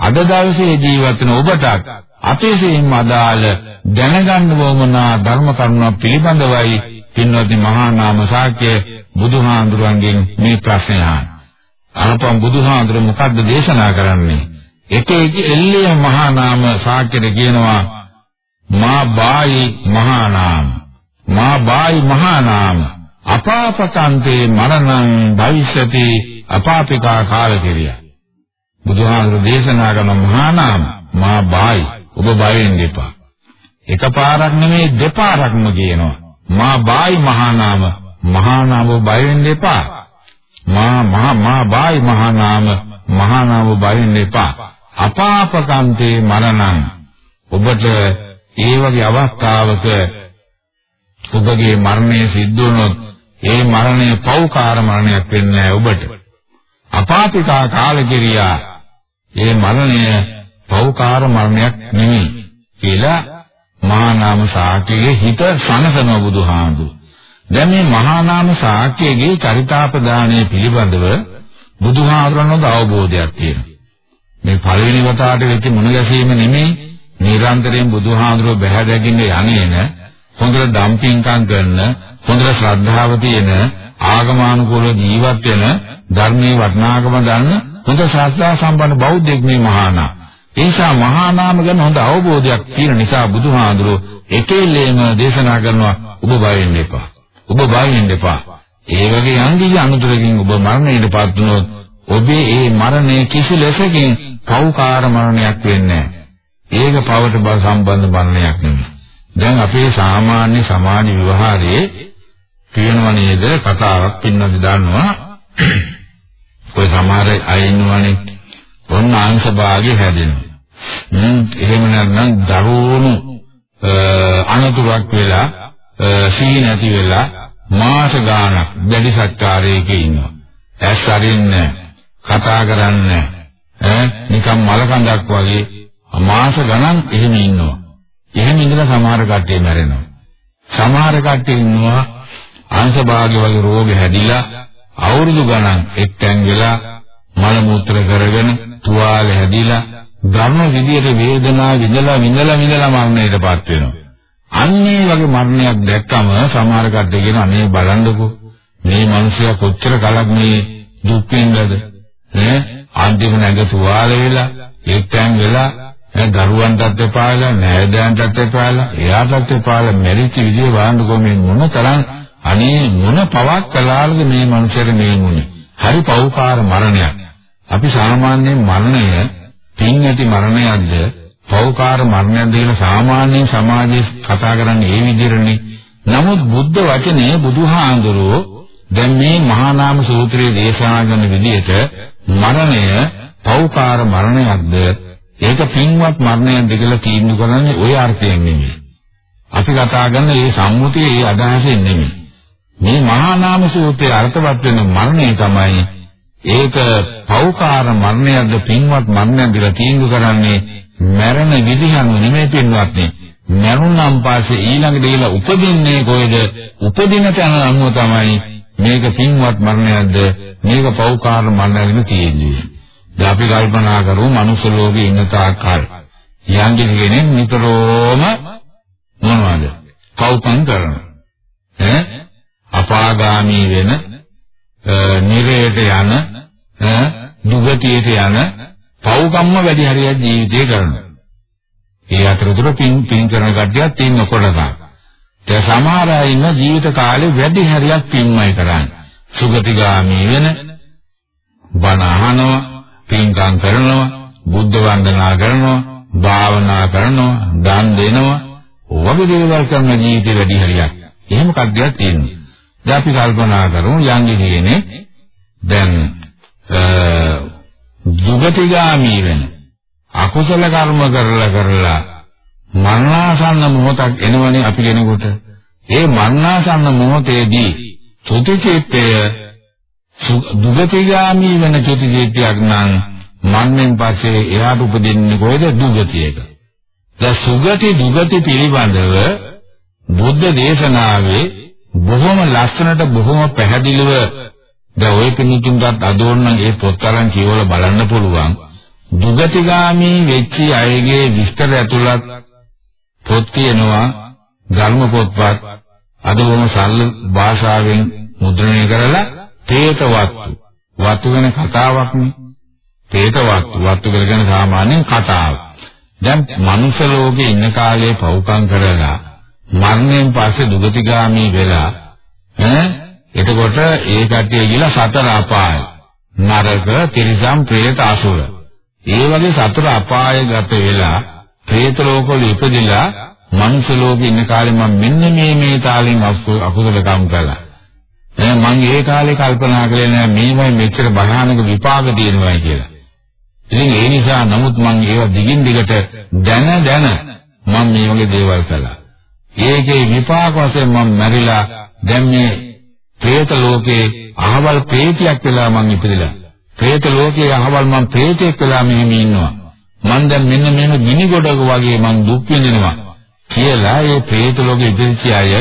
අද දවසේ ජීවත් වෙන ඔබටත් අතිශයින්ම අදාළ දැනගන්න වමනා ධර්ම කරුණා පිළිබඳවයි පින්වත්නි මහා නාම ශාක්‍ය බුදුහාඳුරන්ගෙන් මේ ප්‍රශ්නය අහන්න. අනපම් බුදුහාඳුර මොකද්ද දේශනා කරන්නේ? එක එක එල්ලිය මහා නාම ශාක්‍යද කියනවා මා බායි මහා නාම. මා බායි මහා නාම. අපාපකන්තේ මරණං භවිෂති අපාපිකා කාලකිරිය. බුදුහාඳුර දේශනා කරන මහා නාම මා බායි ඔබ බය වෙන්න එපා. එකපාරක් නෙමෙයි දෙපාරක්ම කියනවා. මා බායි මහා නාම මහා නාම බය වෙන්න එපා. මා මහා මා බායි මහා නාම මහා නාම බය වෙන්න එපා. අපාපකන්තේ මරණං ඔබට ඒ වගේ අවස්ථාවක ඔබගේ මරණය සිද්ධ වුණොත් ඒ මරණය පෞකාර මරණයක් වෙන්නේ ඔබට. අපාපිකා කාලකිරියා ඒ මරණය පෞකාර මරණයක් නෙමෙයි කියලා මහා නාම සාක්‍යයේ හිත සනසන බුදුහාමුදුරු දැන් මේ මහා නාම ශාක්‍යයේ චරිතාපදානයේ පිළිබඳව බුදුහාමුදුරනෝද අවබෝධයක් තියෙනවා. මේ පළවෙනි වතාවට වෙච්ච මුණ ගැසීම නෙමෙයි නිරන්තරයෙන් බුදුහාමුදුරුව බැහැ දැකින්න යන්නේන හොඳට දම්පින්කම් කරන හොඳට ශ්‍රද්ධාව තියෙන ආගමානුකූල ජීවත් වෙන ධර්මයේ වටිනාකම දන්න හොඳ ශ්‍රද්ධා සම්පන්න බෞද්ධෙක් මේ මහානා. ඒ නිසා මහානාම ගැන හොඳ අවබෝධයක් තියෙන නිසා බුදුහාඳුරෝ එකෙල්ලේම දේශනා කරනවා ඔබ බය වෙන්න එපා. ඔබ බය වෙන්න එපා. ඒ වගේ යන්දී අනුතරකින් ඔබ මරණයටපත් වුණොත් ඔබේ ඒ මරණය කිසි ලෙසකින් පෞකාර මරණයක් වෙන්නේ නැහැ. ඒක පවට බල සම්බන්ධ මරණයක් නෙමෙයි. දැන් අපේ සාමාන්‍ය සමාජ විවහාරයේ තියෙනව නේද? කතාවක් පින්නද දන්නවා. ඔය සමහර අය ඉන්නවනේ. ඔන්න අංශ භාගය හැදෙනවා. හ්ම්. එහෙම නැත්නම් දරුවෝනු අනතුරක් වෙලා සී නැති වෙලා මාස ගාණක් දැඩි සත්කාරයක ඉන්නවා. ඇස් අරින්නේ කතා කරන්නේ ඈ? නිකන් මල කඳක් වගේ මාස ගණන් එහෙම ඉන්නවා. එහෙම ඉඳලා සමහර කට්ටිය මැරෙනවා. සමහර කට්ටිය ඉන්නවා අංශභාගය වගේ රෝග හැදිලා අවුරුදු ගණන් එක්තැන් වෙලා මල මූත්‍ර කරගෙන තුවාල හැදිලා ධර්ම විදියට වේදනාව විඳලා විඳලා විඳලා මරණයටපත් වෙනවා. අන්නේ වගේ මරණයක් දැක්කම සමහර කට්ටිය කියන අනේ බලන්නකෝ මේ මිනිසයා කොච්චර කලක් මේ දුක් විඳලාද? ඈ අන්තිම නැග තුවාල වෙලා එක්තැන් වෙලා දරුවන්ටත් එපාලා නෑදෑයන්ටත් එපාලා එයාටත් එපාලා මෙරිච්ච විදිය වහන්නකෝ මේ මොන තරම් අනේ මොන පවක් කළාද මේ මනුස්සයාට මේ මුනේ. හරි පෞකාර මරණයක්. අපි සාමාන්‍යයෙන් මරණය පින් ඇති මරණයක්ද පෞකාර මරණයක්ද කියලා සාමාන්‍ය සමාජයේ කතා කරන්නේ ඒ විදිහටනේ. නමුත් බුද්ධ වචනේ බුදුහාඳුරෝ දැන් මේ මහා නාම සූත්‍රයේ දේශනා කරන විදිහට මරණය පෞකාර මරණයක්ද ඒක පින්වත් මරණයක්ද කියලා තීන්දුව කරන්නේ ওই අර්ථයෙන් නෙමෙයි. අපි කතා කරන මේ සම්මුතියේ ඒ අදහසෙන් නෙමෙයි. මේ මහා නාම සූත්‍රයේ අර්ථවත් වෙන මරණය තමයි ඒක පෞකාර මරණයක්ද පින්වත් මරණයක්ද කියලා තීන්දුව කරන්නේ මරණ විදිහම නෙමෙයි පින්වත්නි මරුණම් පස්සේ ඊළඟ දෙල උපදින්නේ කොහෙද උපදින තැන අනුව තමයි මේක පින්වත් මරණයක්ද මේක පෞකාර මරණයක්ද තියෙන්නේ දැන් අපි කල්පනා කරමු මනුෂ්‍ය ලෝකේ ඉන්න තාක්කල් යංගි කෙනෙක් නිතරම මොනවද කවුපන් කරනවා ඈ අපාගාමී වෙන නිරයට යන දුගතියට යන පව්කම්ම වැඩි හරියක් ජීවිතේ කරනවා. ඒ අතරතුර පින් පින් කරන කට්ටියක් තින්න කොටසක්. ඒ සමහර අය ඉන්න ජීවිත කාලේ වැඩි හරියක් පින්මයි කරන්නේ. සුගතිගාමී වෙන බණ අහනවා, පින්කම් කරනවා, බුද්ධ වන්දනා කරනවා, භාවනා කරනවා, දන් දෙනවා, වගේ දේවල් කරන ජීවිතේ වැඩි හරියක්. එහෙම කඩියක් තියෙනවා. දැන් අපි කල්පනා කරමු යන්නේ කියන්නේ දැන් දුගතිගාමී වෙන අකුසල කර්ම කරලා කරලා මරණාසන්න මොහොතක් එනවනේ අපි කෙනෙකුට ඒ මරණාසන්න මොහොතේදී චුතිචිත්තය දුගතිගාමී වෙන චුතිචිත්තයක් නම් මරණයෙන් පස්සේ එයාට උපදින්නේ කොහෙද? දුගතියක. දැන් සුගති දුගති පිළිබඳව බුද්ධ දේශනාවේ බොහොම ලස්සනට බොහොම පැහැදිලිව දැන් ඔය කෙනෙකුටත් අදෝන්න මේ පොත් අරන් කියවලා බලන්න පුළුවන්. දුගතිගාමී වෙච්ච අයගේ විස්තර ඇතුළත් පොත් තියෙනවා. ධර්ම පොත්පත්. අද වොම සරල භාෂාවෙන් මුද්‍රණය කරලා තේත වස්තු වතු වෙන කතාවක් නේ. තේත වස්තු වතු කරගෙන සාමාන්‍යයෙන් කතාව. දැන් මනුෂ්‍ය ලෝකේ ඉන්න කාලේ පවුකම් කරලා මරණයෙන් පස්සේ දුගතිගාමි වෙලා ඈ? එතකොට ඒ කට්ටිය ගිලා සතර අපාය. නරක තිරිසන් പ്രേත අසුර. ඒ වගේ සතර අපාය ගත වෙලා പ്രേත ලෝකවල ඉපදිලා මනුෂ්‍ය ලෝකේ ඉන්න කාලේ මම මෙන්න මේ මේ තාලෙන් අකුසල කම් කළා. මම ඒ කාලේ කල්පනා කළේ නෑ මේවයි මෙච්චර භයානක විපාක දෙනවයි කියලා. ඉතින් ඒ නිසා නමුත් මම ඒව දිගින් දිගට දැන දැන මම මේ වගේ දේවල් කළා. ඒකේ විපාක වශයෙන් මම මැරිලා දැන් මේ പ്രേත ලෝකේ අහවල් പ്രേතියක් වෙලා මං ඉපදිලා. പ്രേත ලෝකේ අහවල් මං പ്രേතෙක් වෙලා මෙහෙම ඉන්නවා. මං දැන් මෙන්න මෙහෙම ගිනි ගොඩක වගේ මං දුක් විඳිනවා කියලා ඒ പ്രേත ලෝකේ ඉපදිච්ච අය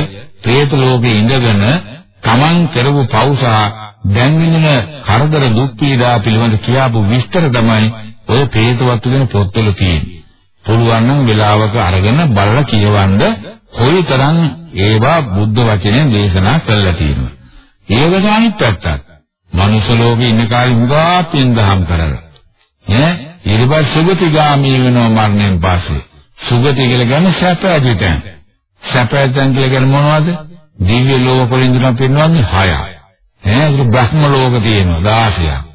പ്രേත ලෝකේ ඉඳගෙන තමන් කරපු පෞසා දැන් විඳින කරදර දුක් පීඩා පිළිබඳ කියාපු විස්තර තමයි ඔය പ്രേතවත්තු වෙන පොත්වල තියෙන්නේ. පුළුවන් නම් වෙලාවක අරගෙන බලලා කියවන්න කොයිතරම් ඒවා බුද්ධ වචනෙන් දේශනා කළා තියෙනවා. ඒකට අනිත් පැත්තක්. මනුෂ්‍ය ලෝකේ ඉන්න කාලේ මුගා පින් දහම් කරලා. ඈ ඊට පස්සේ සුගතිගාමී වෙනවා මරණයෙන් පස්සේ. සුගති කියලා කියන්නේ සැප ඇතිතෙන්. සැප ඇතිතෙන් කියලා කියන්නේ මොනවද? දිව්‍ය ලෝක වල ඉඳලා පෙන්වන්නේ 6ක්. ඈ ඒක බ්‍රහ්ම ලෝක තියෙනවා 16ක්.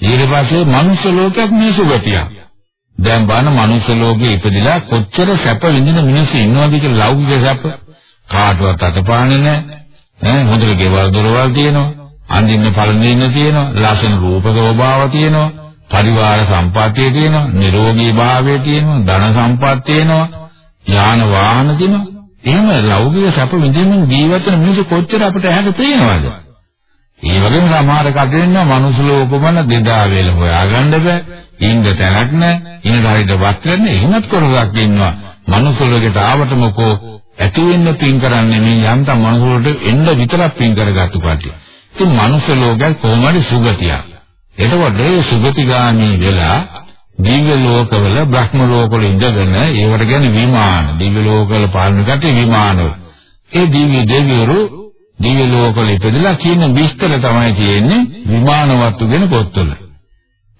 ඊට පස්සේ මනුෂ්‍ය ලෝකයක් මේ සුගතියක්. දැන් බලන්න මනුෂ්‍ය ලෝකේ ඉපදිලා කොච්චර සැප විඳින මිනිස්සු ඉන්නවද කියලා ලෞකික සැප කාටවත් අතපාන්නේ නැහැ. ඈ හොඳට ගෙවල් දොරවල් තියෙනවා. අඳින්න පළඳින්න තියෙනවා. ලස්සන රූප ස්වභාව තියෙනවා. පරිවාර සම්පත්තිය තියෙනවා. නිරෝගී භාවය තියෙනවා. ධන සම්පත් තියෙනවා. යාන වාහන තියෙනවා. එහෙම ලෞකික සැප විඳින්න ජීවිතේ මිනිස්සු කොච්චර අපිට ඇහැට පේනවද? ඒ වගේම සමහර කඩේන්න මනුස්ස ලෝකවල දෙදා වේල හොයාගන්න බෑ. ඉන්න තැනක් නැහැ. ඉන්න හරියට වස්ත්‍රයක් නැහැ. එහෙමත් කරගක් ඉන්නවා. මනුස්ස ලෝකෙට ආවටමකෝ ඇති වෙන්න පින් කරන්නේ මේ යන්තම් මනුස්ස ලෝකෙට එන්න විතරක් පින් කරගත්තු කට්ටිය. ඉතින් මනුස්ස ලෝකය කොහොමද සුගතියක්. එතකොට ඒ සුගතිගාමී වෙලා දිව්‍ය ලෝකවල බ්‍රහ්ම ලෝකවල ඉඳගෙන ඒවට කියන්නේ විමාන. දිව්‍ය ලෝකවල පාලන කටේ විමානවල. ඒ දිව්‍ය දෙවිවරු දිව්‍ය ලෝකවල ඉපදලා කියන විස්තර තමයි තියෙන්නේ විමානවත්තු ගැන පොත්වල.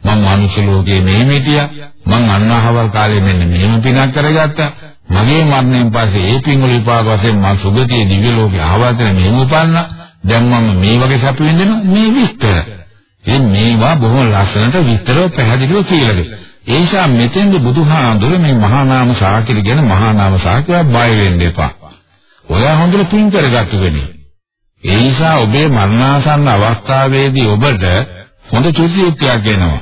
මම මනුෂ්‍ය ලෝකයේ මෙහෙම හිටියා. මං අන්නහවල් කාලේ මෙන්න මෙහෙම පිනක් කරගත්තා. මගේ මරණයෙන් පස්සේ ඒ පින් වල විපාක වශයෙන් මම සුගතියේ දිව්‍ය ලෝකේ ආවතන මෙහෙම උපන්නා. දැන් මම මේ වගේ සැප විඳිනවා මේ විස්තර. ඒ මේවා බොහොම ලස්සනට විස්තරව පැහැදිලිව කියලා දෙනවා. ඒ නිසා මෙතෙන්ද බුදුහාඳුර මේ මහා නාම සාකිර කියන මහා නාම සාකිර බය වෙන්න එපා. ඔයා හොඳට පින් කරගත්තු වෙන්නේ. ඒ නිසා ඔබේ මරණාසන්න අවස්ථාවේදී ඔබට හොඳ චුතියුක්තියක් එනවා.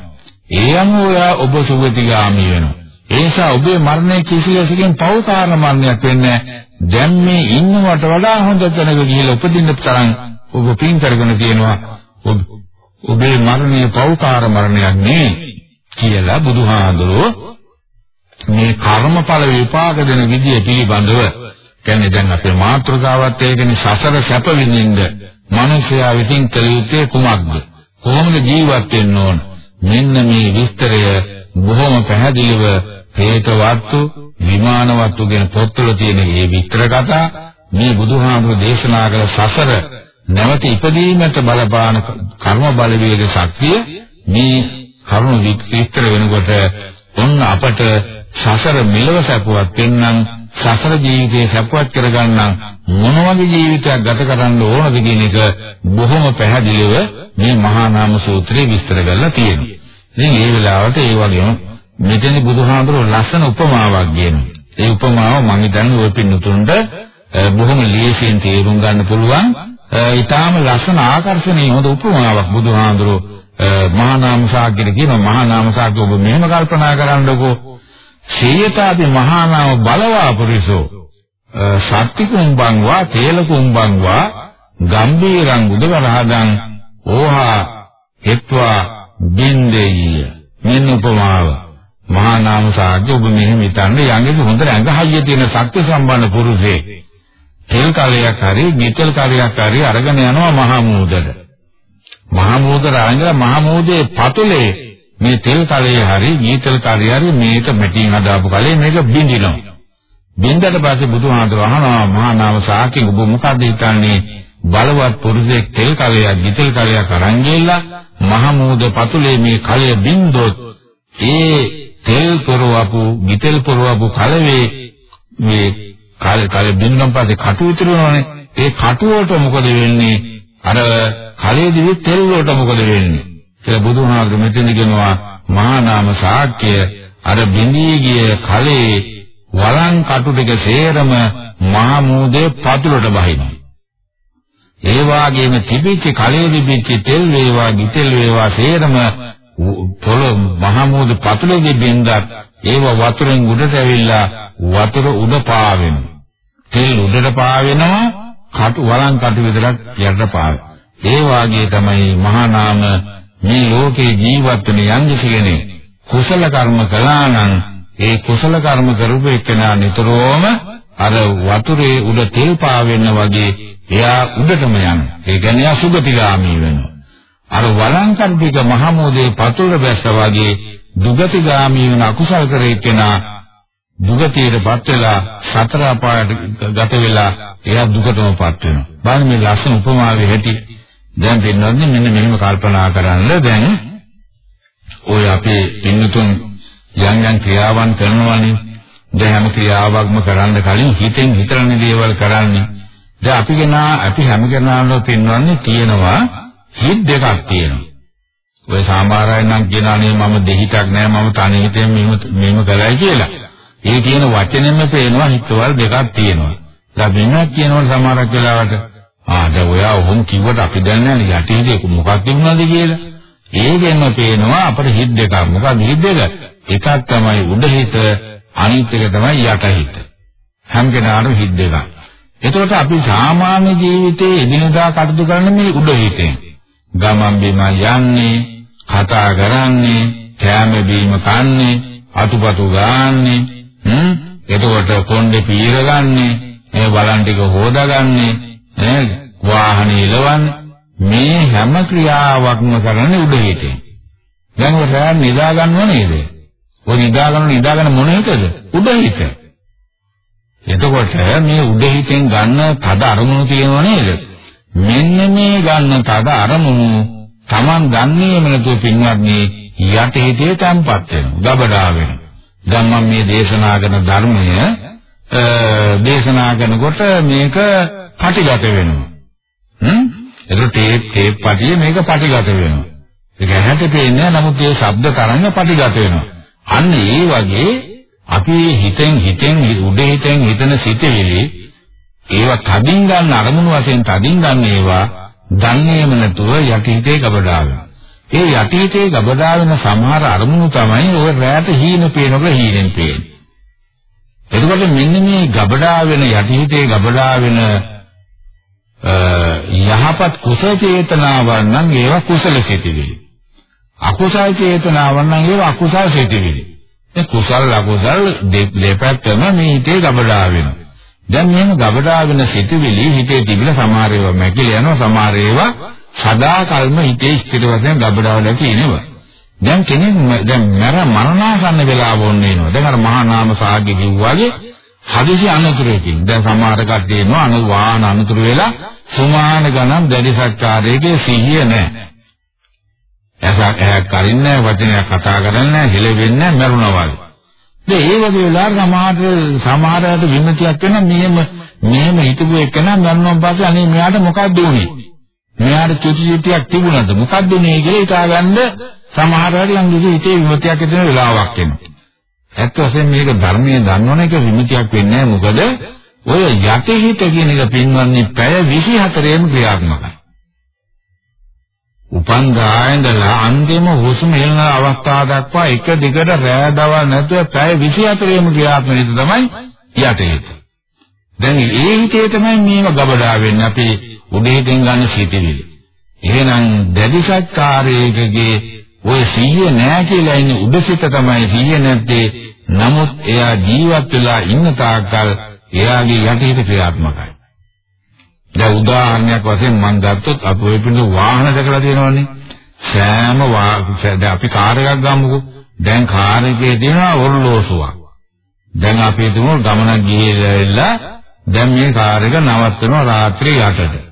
ඒ අනුව ඔයා ඔබ සුගතිගාමී වෙනවා. ඒ නිසා ඔබේ මරණය කිසිලෙසකින් පෞකාර මරණයක් වෙන්නේ දැන් මේ ඉන්නවට වඩා හොඳ තැනක ගිහිල්ලා උපදින්න තරම් ඔබ පින් කරගෙන තියෙනවා. ඔබේ මරණය පෞකාර මරණයක් නේ කියලා බුදුහාඳුරෝ මේ කර්මඵල විපාක දෙන විදිය පිළිබඳව කියන්නේ දැන් අපේ මාතෘකාවත් ඒකනේ සසර සැප විඳින්න මිනිසයා විසින් කළ යුත්තේ කුමක්ද? කොහොමද ජීවත් වෙන්න ඕන? මෙන්න මේ විස්තරය බොහොම පැහැදිලිව හේතවත්තු විමානවත්තු කියන පොත්වල තියෙන මේ විස්තර කතා මේ බුදුහාමුදුරු දේශනා කළ සසර නැවත ඉපදීමට බලපාන කර්ම බලවේග ශක්තිය මේ කරුණ විස්තර වෙනකොට ඔන්න අපට සසර මෙලව සැපවත් වෙන්නම් සසර ජීවිතේ සැපවත් කරගන්න මොන වගේ ජීවිතයක් ගත කරන්න ඕනද කියන එක බොහොම පැහැදිලිව මේ මහා නාම සූත්‍රයේ විස්තර කරලා තියෙනවා. ඉතින් මේ වෙලාවට ඒ වගේම මෙතන බුදුහාමුදුරුවෝ ලස්සන උපමාවක් කියනවා. ඒ උපමාව මම හිතන්නේ ඔය පින්නතුන්ට බොහොම ලේසියෙන් තේරුම් ගන්න පුළුවන්. ඊටාම ලස්සන ආකර්ෂණීය හොඳ උපමාවක් බුදුහාමුදුරුවෝ මහා නාම සාග්ගිර කියන මහා නාම සාග්ග ඔබ මෙහෙම කල්පනා කරන්නකෝ. සේයතාපි මහා නාම බලවා පුරිසෝ. සත්‍ති කුම්බං වා තේල කුම්බං වා ගම්බීරං උදවරහදං ඕහා හෙත්වා බින්දෙය මෙන්න උපමාව. මහා නාම සාග්‍ය ඔබ මෙහෙම හිතන්නේ යන්නේ හොඳ ඇඟහයිය තියෙන ශක්ති සම්බන්ධ පුරුෂයෙක් තෙල් කලයක් හරි නිතල් කලයක් හරි අරගෙන යනවා මහා මූදට මහා මූදට අරගෙන මහා මූදේ පතුලේ මේ තෙල් කලයේ හරි නිතල් කලයේ හරි මේක මෙටින් හදාපු කලේ මේක බින්දිනවා බින්දට පස්සේ බුදුහාමර අහනවා මහා නාම සාග්‍ය ඔබ මොකද හිතන්නේ? බලවත් පුරුෂයෙක් තෙල් කලයක් නිතල් කලයක් අරන් ගිහලා මහමූද පතුලේ මේ කලය බින්දොත් ඒ තෙල් පොරවපු ගිතෙල් පොරවපු කලවේ මේ කල කල බින්දම් පස්සේ කටු විතරනවනේ ඒ කටු වලට මොකද වෙන්නේ? අර කලයේදී තෙල් වලට මොකද වෙන්නේ? කියලා බුදුහාමුදුරු මෙතන කියනවා මහා නාම සාක්‍ය අර බින්දී ගිය කලේ වලං කටු ටික සේරම මහා මූදේ පතුලට බහිනවා. ඒ වාගේම තිබිච්ච කලයේ තිබිච්ච තෙල් වේවා ගිතෙල් වේවා සේරම පොළ මහමෝද පතුලේ බින්දත් ඒව වතුරෙන් උඩට ඇවිල්ලා වතුර උඩ පාවෙන. තෙල් උඩට පාවෙනවා කටු වලන් කටු විතරක් යටට පාවෙන. ඒ වාගේ තමයි මහා නාම මේ ලෝකේ ජීවත් වෙන යන්නේ කෙනෙක්. කුසල කර්ම කළා නම් ඒ කුසල කර්ම කරපු එකනා නිතරම අර වතුරේ උඩ තෙල් පාවෙන්න වගේ එයා උඩටම යනවා. ඒ කියන්නේ එයා සුගතිගාමී වෙනවා. අර වළංකම්පික මහමෝදේ පතුල බැස්ස වගේ දුගතිගාමී වෙන අකුසල් කරේ කෙනා දුගතියටපත් වෙලා සතර අපායට ගත වෙලා එයා දුකටමපත් වෙනවා. බලන්න මේ ලස්සන උපමාවේ හැටි. දැන් පින්නන්නේ මෙන්න මෙහෙම කල්පනා කරන්න දැන් ඔය අපේ පින්නතුන් යම් යම් ක්‍රියාවන් කරනවානේ. දැන් හැම ක්‍රියාවක්ම කරන්න කලින් හිතෙන් හිතන දේවල් කරන්නේ. දැන් අපි කෙනා අපි හැම කෙනාම පින්නන්නේ තියෙනවා හිත් දෙකක් තියෙනවා. ඔය සාමාරයන් නම් කියනනේ මම දෙහිතක් නෑ මම තනි හිතෙන් මෙහෙම මෙහෙම කළයි කියලා. ඒ කියන වචනෙම පේනවා හිතවල දෙකක් තියෙනවා. දැන් වෙනක් කියනවනේ සමහරක් වෙලාවට ආ දැන් ඔයා ඔහොම කිව්වට අපි දන්නේ නැහැ යටිහිතේ මොකක්ද වුණාද කියලා. ඒකෙන්ම පේනවා අපේ හිත දෙකක්. මොකක්ද හිත දෙක? එකක් තමයි උඩහිත අනිත් එක තමයි යටහිත. හැම කෙනාටම හිත දෙකක්. එතකොට අපි සාමාන්‍ය ජීවිතයේ එදිනදා කටයුතු කරන මේ උඩහිතෙන් ගමන් බිමන් යන්නේ, කතා කරන්නේ, කෑම බීම කන්නේ, අතුපතු ගාන්නේ, හ්ම් එතකොට කොණ්ඩේ පීරගන්නේ, මේ බලන් ටික හොදාගන්නේ, නේද? වාහනේ ඉලවන්නේ මේ හැම ක්‍රියාවක්ම කරන්නේ උඩහිතෙන්. දැන් ඔය රෑ නිදා ගන්නව නේද? ඔය නිදා ගන්න නිදා ගන්න මොන හිතද? උඩහිත. එතකොට මේ උඩහිතෙන් ගන්න තද අරමුණු තියෙනව නේද? මෙන්න මේ ගන්න තද අරමුණු Taman දන්නේම නැතුව පින්වත්නි යටිහිතේ තැම්පත් වෙනවා. ගබඩා වෙනවා. දැන් මම මේ දේශනා කරන ධර්මය දේශනා කරනකොට මේක පටිගත වෙනවා. හ්ම්? ඒක ටේප් ටේප් පටියේ මේක පටිගත වෙනවා. ඒක ඇහැට පේන්නේ නමුත් ඒ ශබ්ද තරංග පටිගත වෙනවා. අන්න ඒ වගේ අපි හිතෙන් හිතෙන් උඩ හිතෙන් හිතන සිතෙවිලි ඒවා තදින් ගන්න අරමුණු වශයෙන් තදින් ගන්න ඒවා දන්නේම නැතුව යටිහිතේ ගබඩා වෙනවා. ඒ යටිහිතේ ගබඩා වෙන සමහර අරමුණු තමයි ඔය රැයට හීන පේනකොට හීනෙන් පේන්නේ. එතකොට මෙන්න මේ ගබඩා වෙන යටිහිතේ ගබඩා වෙන යහපත් කුසල චේතනාවන් නම් ඒවා කුසල සිතිවිලි. අකුසල චේතනාවන් නම් ඒවා අකුසල සිතිවිලි. ඒ කුසල අකුසල දෙපැත්තම මේ හිතේ ගබඩා වෙනවා. දැන් මෙහෙම ගබඩා වෙන සිතිවිලි හිතේ තිබිලා සමහර ඒවා මැකිලා යනවා සමහර ඒවා සදාකල්ම හිතේ ස්ථිර වශයෙන් ගබඩා වෙලා තියෙනවා. දැන් කෙනෙක් දැන් මර මරණාසන්න වෙලා වොන්න වෙනවා. දැන් අර මහා නාම සාග්‍ය කිව්වාගේ හදිසි අනතුරකින් දැන් සමහර කට්ටිය එනවා අනු වාහන අනතුරු වෙලා සුමාන ගණන් දැඩි සත්‍යාරයේ සිහිය නැහැ. එසක් ඇහක් කරින්නේ වචනයක් කතා කරන්නේ හෙලෙවෙන්නේ මරුණා වගේ. ඒ ඒ වගේ වෙලාවට සමහර සමහරකට විමතියක් වෙන මෙහෙම මෙහෙම හිතපු එකන මරණම් පස්සේ අනේ මෙයාට මොකක්ද උනේ? මෙයාට චුටි චුටියක් තිබුණාද? මොකක්ද උනේ කියලා හිතාගන්න සමහර වෙලාවට යම් හිතේ විමතියක් ඇති වෙන වෙලාවක් එනවා. ඇත්ත වශයෙන්ම මේක ධර්මයේ දන්නවන එක විමුතියක් වෙන්නේ නැහැ මොකද ඔය යටිහිත කියන එක පින්වන්නේ පැය 24ෙම ක්‍රියාත්මකයි. උපන් ගායඳලා අන්තිම හුස්ම හෙළන අවස්ථාව දක්වා එක දිගට රෑ දවල් නැතුව පැය 24ෙම ක්‍රියාත්මක තමයි යටිහිත. දැන් ඒ හිතේ තමයි මේව ගබඩා වෙන්නේ අපි උඩහිතෙන් ගන්න සිටිවිලි. එහෙනම් දැඩිසත්කාරයකගේ ඔය සිහිය නෑ කියලා ඉන්නේ උඩසිත තමයි සිහිය නැත්තේ. නමුත් එයා ජීවත් වෙලා ඉන්න තාක්කල් එයාගේ යටිහිත ක්‍රියාත්මකයි. දැන් උදාහරණයක් වශයෙන් මම ගත්තොත් අපි ඔය පිටු වාහන දැකලා තියෙනවනේ. සෑම දැන් අපි කාර් එකක් ගමුකෝ. දැන් කාර් එකේ තියෙනවා ඔරලෝසුවක්. දැන් අපි හිතමු ගමනක් ගිහිල්ලා දැන් මේ කාර් එක නවත්තනවා රාත්‍රී 8ට.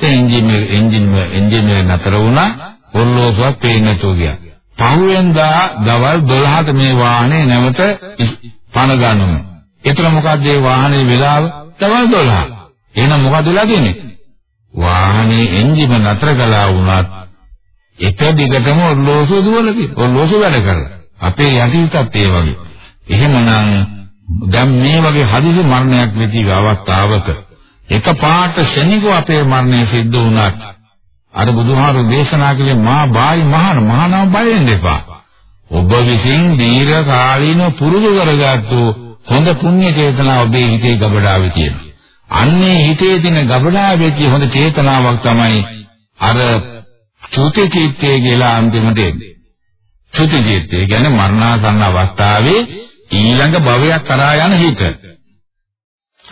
ඒ එන්ජින් එන්ජින් එන්ජින් නතර වුණා ඔරලෝසුවක් පේන්නේ නැතුව ගියා. පහුවෙන්දා දවල් 12ට මේ වාහනේ නැවත පණ ගන්නවා. ඒතර මොකද්ද මේ වාහනේ වෙලාව? දවල් 12. එහෙනම් මොකද වෙලා තියෙන්නේ? වාහනේ එන්ජිම නතර කළා වුණත් එක දිගටම ඔරලෝසුව දුවලා තියෙනවා. ඔරලෝසුව වැඩ කරලා. අපේ යටිහිතත් ඒ වගේ. එහෙමනම් දැන් මේ වගේ හදිසි මරණයක් වෙති අවස්ථාවක එක පාට ශනිකව අපේ මරණය සිද්ධ වුණත් අර බුදුහාරු දේශනා කළේ මා බායි මහාන මහානව බයෙන් දෙපා. ඔබ විසින් දීර්ඝ කාලීන පුරුදු කරගත්තු හොඳ පුණ්‍ය චේතනාව ඔබේ හිතේ ගබඩාවේ තියෙනවා. අන්නේ හිතේ තියෙන ගබඩාවේ තියෙන හොඳ චේතනාවක් තමයි අර චුති චිත්තේ කියලා අන්තිමට එන්නේ. චුති චිත්තේ කියන්නේ මරණාසන්න අවස්ථාවේ ඊළඟ භවයක් කරා යන හිත.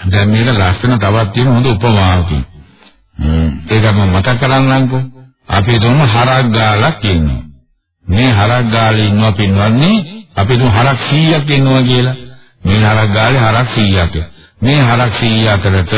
දැන් මේක ලස්සන තවත් තියෙන හොඳ උපමාවකින්. ඒක මම මතක් කරන්නම්කෝ. අපි දුන්න හරක් ගාලක් ඉන්නවා. මේ හරක් ගාලේ ඉන්නවා පින්වත්නි අපි දුන්න හරක් 100ක් ඉන්නවා කියලා. මේ හරක් ගාලේ හරක් 100ක්. මේ හරක් 100 අතරට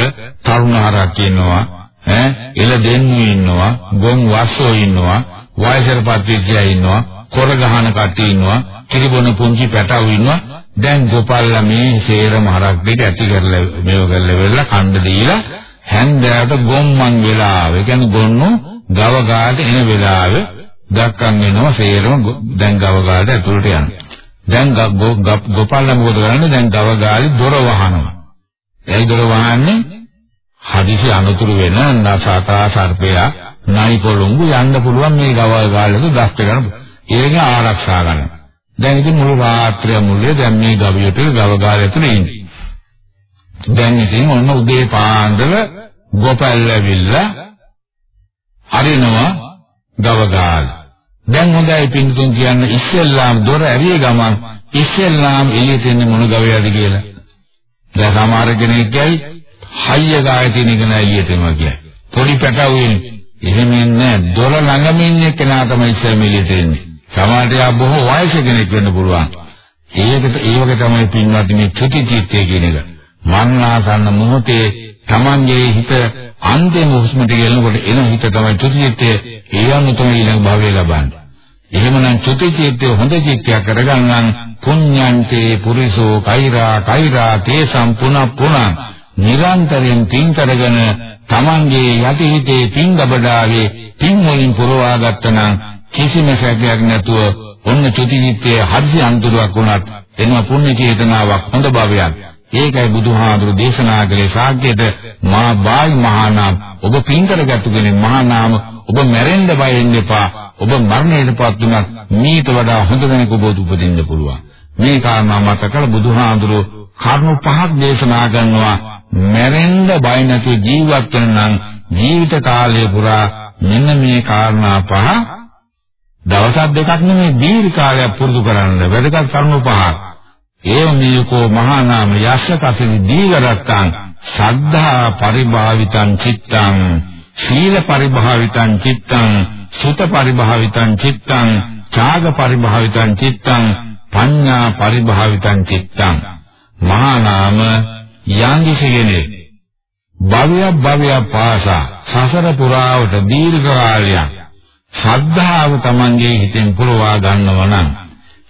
තරුණ හරක් ඉන්නවා. ඈ එළ දෙන්නු ඉන්නවා. ගොන් වස්සෝ ඉන්නවා. වයසටපත් වෙච්චා ඉන්නවා. කොර ගහන කට්ටිය ඉන්නවා. කිරිබොන පුංචි පැටවු ඉන්නවා. දැන් ගෝපල්ලා මේ සේරම හරක් දෙක ඇති කරලා මේව කරලා වෙලා කණ්ඩ දීලා හැන්දෑවට ගොම්මන් වෙලාව. ඒ කියන්නේ ගොන්නු ගව ගාට එන වෙලාවේ දක්කන් වෙනවා සේරම දැන් ගව ගාට ඇතුළට යනවා. දැන් ගෝපල්ලා මොකද කරන්නේ? දැන් ගව ගාලේ දොර වහනවා. ඒ දොර වහන්නේ හදිසි අනුතුරු වෙන නසතා සර්පයා නයි පොළොංගු යන්න පුළුවන් මේ ගව ගාලට දස්ත ගන්න. ඒක ආරක්ෂා ගන්න. දැන් ඉතින් මුළු රාත්‍රිය මුල්ලේ දැන් මේ ගවියට ගව ගාල ඇතුලේ ඉන්නේ. දැන් ඉතින් ඔන්න උදේ පාන්දර ගොපල්ල ඇවිල්ලා අරිනවා ගවගාල. දැන් හොඳයි පින්තුන් කියන්න ඉස්සෙල්ලාම දොර ඇරිය ගමන් ඉස්සෙල්ලාම එළියට එන්නේ මොන ගවයාද කියලා. දැන් සමහර කෙනෙක් කියයි හයිය ගාය තියෙන එක නෑ එළියට එනවා කියයි. පොඩි පැටවුවෙන් එහෙම ඉන්නේ දොර ළඟම ඉන්න කෙනා තමයි ඉස්සෙල්ලාම එළියට එන්නේ. සමහරට යා බොහෝ වයස කෙනෙක් වෙන්න පුළුවන්. ඒකට ඒ වගේ තමයි පින්වත් මේ චුති චිත්තය කියන එක. මරණාසන්න මොහොතේ Tamange හිත අන්තිම හුස්මට ගෙලනකොට එන හිත තමයි චුතිචිත්තය ඒ අනුව තමයි ඊළඟ භවය ලබන්නේ. එහෙමනම් චුතිචිත්තය හොඳ චිත්තයක් කරගන්නම් පුඤ්ඤන්තේ පුරිසෝ කෛරා කෛරා තේ සම්පුන පුන නිරන්තරයෙන් පින් කරගෙන Tamange යටිහිතේ පින් ගබඩාවේ පින් වලින් පුරවා ගත්තනම් කිසිම සැකයක් නැතුව ඔන්න චුතිචිත්තයේ හදිසි අන්තරයක් වුණත් එනවා පුණ්‍ය චේතනාවක් හොඳ භවයක්. ඒකයි බුදුහාඳුරු දේශනා කළේ ශාක්‍යයට මා බායි මහානාම. ඔබ පින් කරගත්තු කෙනෙක් මහානාම. ඔබ මැරෙන්න බය වෙන්න එපා. ඔබ මරණයටපත් වුණත් මීට වඩා හොඳ කෙනෙකු ඔබ උපදින්න පුළුවන්. මේ කාරණා මත කළ බුදුහාඳුරු කරුණු පහක් දේශනා කරනවා. මැරෙන්න බය නැති ජීවත් වෙන නම් ජීවිත කාලය පුරා මෙන්න මේ කාරණා පහ දවස් දෙකක් නෙමෙයි දීර්ඝ කාලයක් පුරුදු කරන්න වැදගත් කරුණු පහක්. ඒවමේකෝ මහා නාම යස්සකසිනි දීවරත්තං සද්ධා පරිභාවිතං චිත්තං සීල පරිභාවිතං චිත්තං සුත පරිභාවිතං චිත්තං ඡාග පරිභාවිතං චිත්තං පඤ්ඤා පරිභාවිතං චිත්තං. මහා නාම යංගිසියනේ භවය භවය පාසා සසර පුරාවට දීර්ඝ කාලයක් ශ්‍රද්ධාව Tamange හිතෙන් පුරවා ගන්නව නම්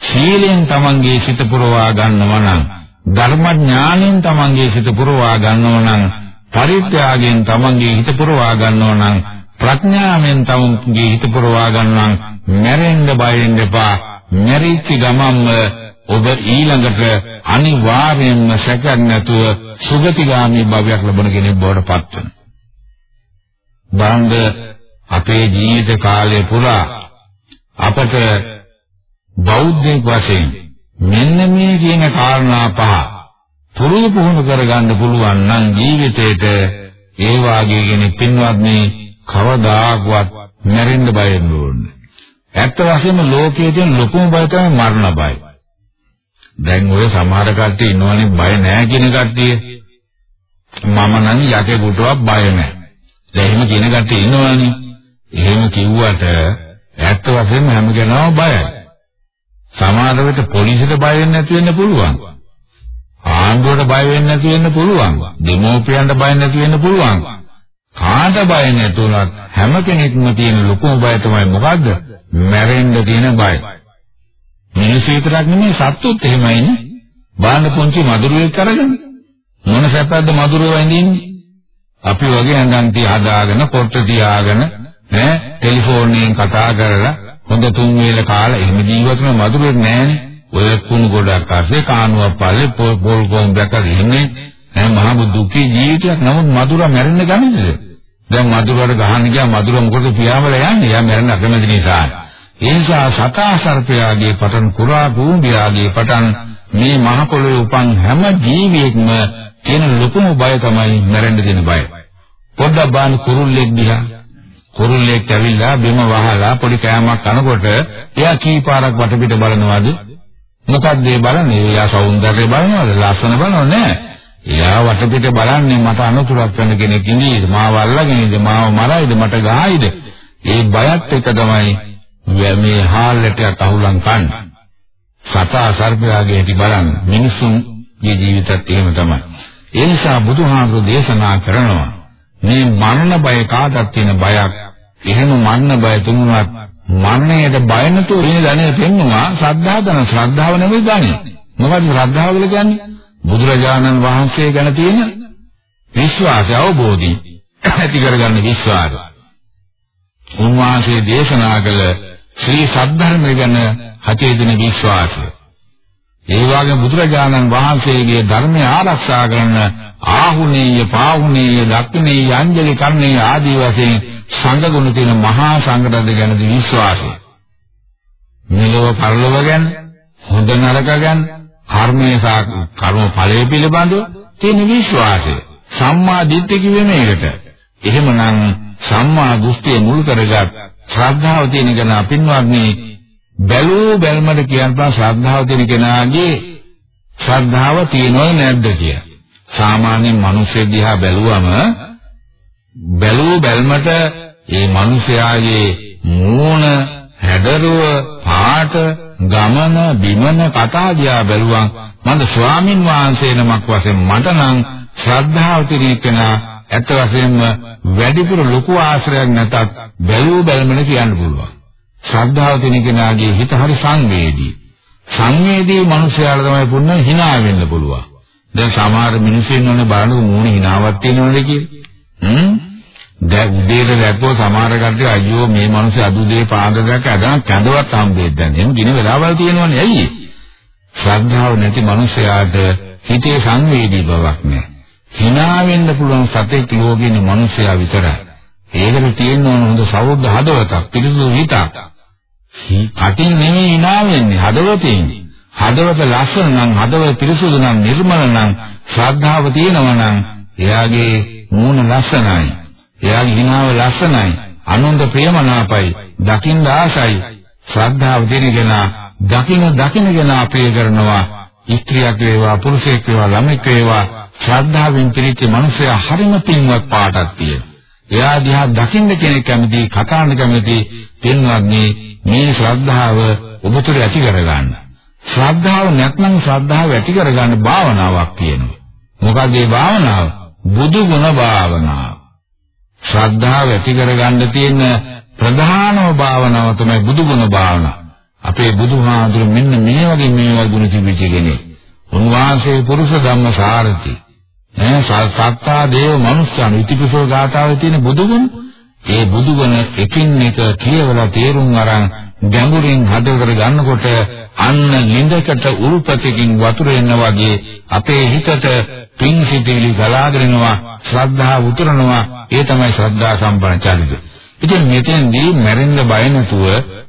සීලෙන් තමන්ගේ සිත පුරවා ගන්නවා නම් ධර්ම ඥාණයෙන් තමන්ගේ සිත පුරවා ගන්නවා නම් පරිත්‍යාගයෙන් තමන්ගේ හිත පුරවා ගන්නවා නම් ප්‍රඥාවෙන් තමන්ගේ හිත පුරවා ගන්නවා නම් මැරෙන්න බය වෙන්න එපා මැරිච්ච ගමන්ම ඔබ ඊළඟට අනිවාර්යයෙන්ම සැකක් නැතුව සුගතිගාමී භවයක් ලබන කෙනෙක් බවට පත් වෙනවා. බාන්ද අපේ ජීවිත කාලය පුරා අපට බෞද්ධයෙක් වශයෙන් මෙන්න මේ කියන කාරණා පහ පුරුදු පුහුණු කරගන්න පුළුවන් නම් ජීවිතේට ඒ වාගේ කෙනෙක් පින්වත්නි කවදාකවත් මැරෙන්න බය වෙන්නේ ඇත්ත වශයෙන්ම ලෝකයේ තියෙන ලොකුම බය තමයි මරණ බය. දැන් ඔය සමහර කට්ටිය ඉන්නවනේ බය නැහැ කියන කට්ටිය. මම නම් යකෙකුටවත් බය නැහැ. දැන් එහෙම කියන කට්ටිය ඉන්නවනේ. එහෙම කිව්වට ඇත්ත වශයෙන්ම හැම කෙනාම බයයි. සමහර විට පොලිසියට බය වෙන්නේ නැති වෙන්න පුළුවන්. ආණ්ඩුවට බය වෙන්නේ නැති වෙන්න පුළුවන්. දෙමෝපියන්ට බය නැති වෙන්න පුළුවන්. කාට බය නැතුණත් හැම කෙනෙක්ම තියෙන ලොකුම බය තමයි මොකද්ද? මැරෙන්න තියෙන බය. මිනිස්සු විතරක් නෙමෙයි සත්තුත් එහෙමයිනේ. බාන්න පුංචි මදුරුවෙක් අරගෙන මොන සැපද මදුරුව වඳින්නේ? අපි වගේ ඇඳන් තියාගෙන පොට්ට තියාගෙන ඈ ටෙලිෆෝන්යෙන් කතා කරලා හොඳ තුන් වේල කාලා එහෙම ජීවිතේ මధుරේ නෑනේ. ඔය කුණු ගොඩක් අස්සේ කානුවක් පාලේ පොල් ගොම්බයක් අරින්නේ නෑ මහා දුකේ ජීවිතයක් නමුත් මధుර මැරෙන්න ගන්නේ. දැන් මధుරට ගහන්න ගියා මధుර මොකද පියාඹල යන්නේ? යා මැරෙන්න අකමැති නිසා. ඒ නිසා සතා සර්පයාගේ පටන් කුරා භූමියාගේ පටන් මේ මහ පොළොවේ උපන් හැම ජීවියෙක්ම තියෙන ලොකුම බය තමයි මැරෙන්න දෙන බය. පොඩ්ඩක් බාන කුරුල්ලෙක් දිහා කුරුල්ලෙක් ඇවිල්ලා බිම වහලා පොඩි කෑමක් කනකොට එයා කීපාරක් වටපිට බලනවද? මොකක්ද ඒ බලන්නේ? එයා సౌందර්යය බලනවද? ලස්සන බලනවද? නෑ. එයා වටපිට බලන්නේ මට අනුතුරක් වෙන කෙනෙක් ඉඳීද? මාව අල්ලගෙනද? මාව මරයිද? මට ගහයිද? ඒ බයත් එක තමයි මේ හාල්ලටයක් අහුලන් කන්නේ. සතා සර්පයාගේ ඇති බලන්න මිනිසුන්ගේ ජීවිතත් එහෙම තමයි. ඒ නිසා බුදුහාමුදුරු දේශනා කරනවා මේ මරණ බය කාටත් තියෙන බයක්. එහෙම මරණ බය තුනුනත් මරණයට බය නැතුව ඉන්න ධනෙ පෙන්නවා ශ්‍රද්ධාව කරන ශ්‍රද්ධාව නෙවෙයි ධනෙ. මොකද ශ්‍රද්ධාව කියලා කියන්නේ? බුදුරජාණන් වහන්සේ ගැන තියෙන විශ්වාසය අවබෝධය ඇති කරගන්න විශ්වාසය. උන්වහන්සේ දේශනා කළ ශ්‍රී සද්ධර්මය ගැන හතේ දෙන විශ්වාසය. ඒ වගේම බුදුරජාණන් වහන්සේගේ ධර්මය ආරක්ෂා කරන ආහුනේය, පාහුනේය, දක්ඛිනේය, අංජලි කර්ණේය ආදී වශයෙන් සංඝගුණ තියෙන මහා සංඝරත්න ගැන විශ්වාසය. මෙලොව පරලොව ගැන, හොඳ නරක ගැන, කර්මයේ සහ කර්ම ඵලයේ පිළිබඳව තියෙන විශ්වාසය. සම්මා දිට්ඨිය කිව්වේ මේකට. එහෙමනම් සම්මා දෘෂ්ටිය මුල් කරගත් ශ්‍රද්ධාව තියෙන කෙනා පින්වත්නි බැලූ බැල්මට කියන්න පුළුවන් ශ්‍රද්ධාව තියෙන කෙනාගේ ශ්‍රද්ධාව තියෙනවද නැද්ද කියලා. සාමාන්‍යයෙන් මිනිස්සු දිහා බැලුවම බැලූ බැල්මට ඒ මිනිස්යාගේ මූණ හැඩරුව පාට ගමන බිමන කතා දිහා බැලුවම මන්ද ස්වාමින් වහන්සේ නමක් වශයෙන් මට නම් ශ්‍රද්ධාව තියෙන කෙනා ඇත්ත වශයෙන්ම වැඩිපුර ලොකු ආශ්‍රයයක් නැතත් බැලූ බැලමන කියන්න පුළුවන්. ශ්‍රද්ධාව තියෙන කෙනාගේ හිත හරි සංවේදී. සංවේදී මිනිසයාට තමයි පුන්න hina වෙන්න පුළුවන්. දැන් සමහර මිනිස්සු ඉන්නෝනේ බලනකොට මූණේ hinaවක් තියෙනවනේ කියලා. හ්ම්? දැන් උදේට දැක්කෝ සමහර කට්ටිය අයියෝ මේ මිනිස්සු අද උදේ පාන්දර දැක්ක අදන් කැඳවත් හම්බෙද්ද දැන්. එහෙනම් දින වෙලාවල් තියෙනවනේ ඇයි? ශ්‍රද්ධාව නැති මිනිසයාට හිතේ සංවේදී බවක් නැහැ. hina වෙන්න පුළුවන් සතෙක් ලෝකේ ඉන්න මිනිසයා විතරයි. ඒකට තියෙන්න ඕන හොඳ සෞද්ධ හදවතක්, පිරිසුදු හිතක්. කටින් නෙමෙයි hina වෙන්නේ හදවතින්. හදවත ලස්සන නම්, හදවත පිරිසුදු නම්, නිර්මල නම්, ශ්‍රද්ධාව තියෙනවා නම් එයාගේ මූණ ලස්සනයි. එයාගේ හිනාව ලස්සනයි. අනුන්ද ප්‍රියමනාපයි. දකින්න ආසයි. ශ්‍රද්ධාව තියෙන කෙනා දකින්න දකින්න කෙනා ප්‍රිය කරනවා. ස්ත්‍රියක් වේවා පුරුෂයෙක් වේවා ළමෙක් වේවා ශ්‍රද්ධාවෙන් පිරිච්ච මනුස්සයා හරිම පින්වත් පාටක් තියෙනවා. එයා දිහා දකින්න කෙනෙක් කැමති, කතා කරන්න කැමති, පින්වත්නි මේ ශ්‍රද්ධාව ඔබ තුළ ඇති කරගන්න. ශ්‍රද්ධාව නැත්නම් ශ්‍රද්ධාව ඇති කරගන්න භාවනාවක් තියෙනවා. මොකද මේ භාවනාව? බුදු ගුණ භාවනාව. ශ්‍රද්ධාව ඇති කරගන්න තියෙන ප්‍රධානම භාවනාව තමයි බුදු ගුණ භාවනාව. අපේ බුදුහාඳුර මෙන්න මේ වගේ මේ වගේ ගුණ තිබිච්ච කෙනෙක්. උන්වහන්සේ පුරුෂ ධම්ම සාරති. ඈ සත්තා දේව මනුෂ්‍යයන් ඉතිපිසෝ ගාථාවේ තියෙන බුදුගුණ ඒ බුදුගුණ එකින් එක කියවලා තේරුම් අරන් ගැඹුරින් හදවතට ගන්නකොට අන්න ලිඳකට උල්පතකින් වතුර එන්න වගේ අපේ හිතට පිං සිටිලි ගලාගෙන යනවා ශ්‍රද්ධාව උතුරනවා ඒ තමයි ශ්‍රද්ධා සම්පන්න චරිතය. ඉතින් මෙතෙන්දී මැරෙන්න බය නැතුව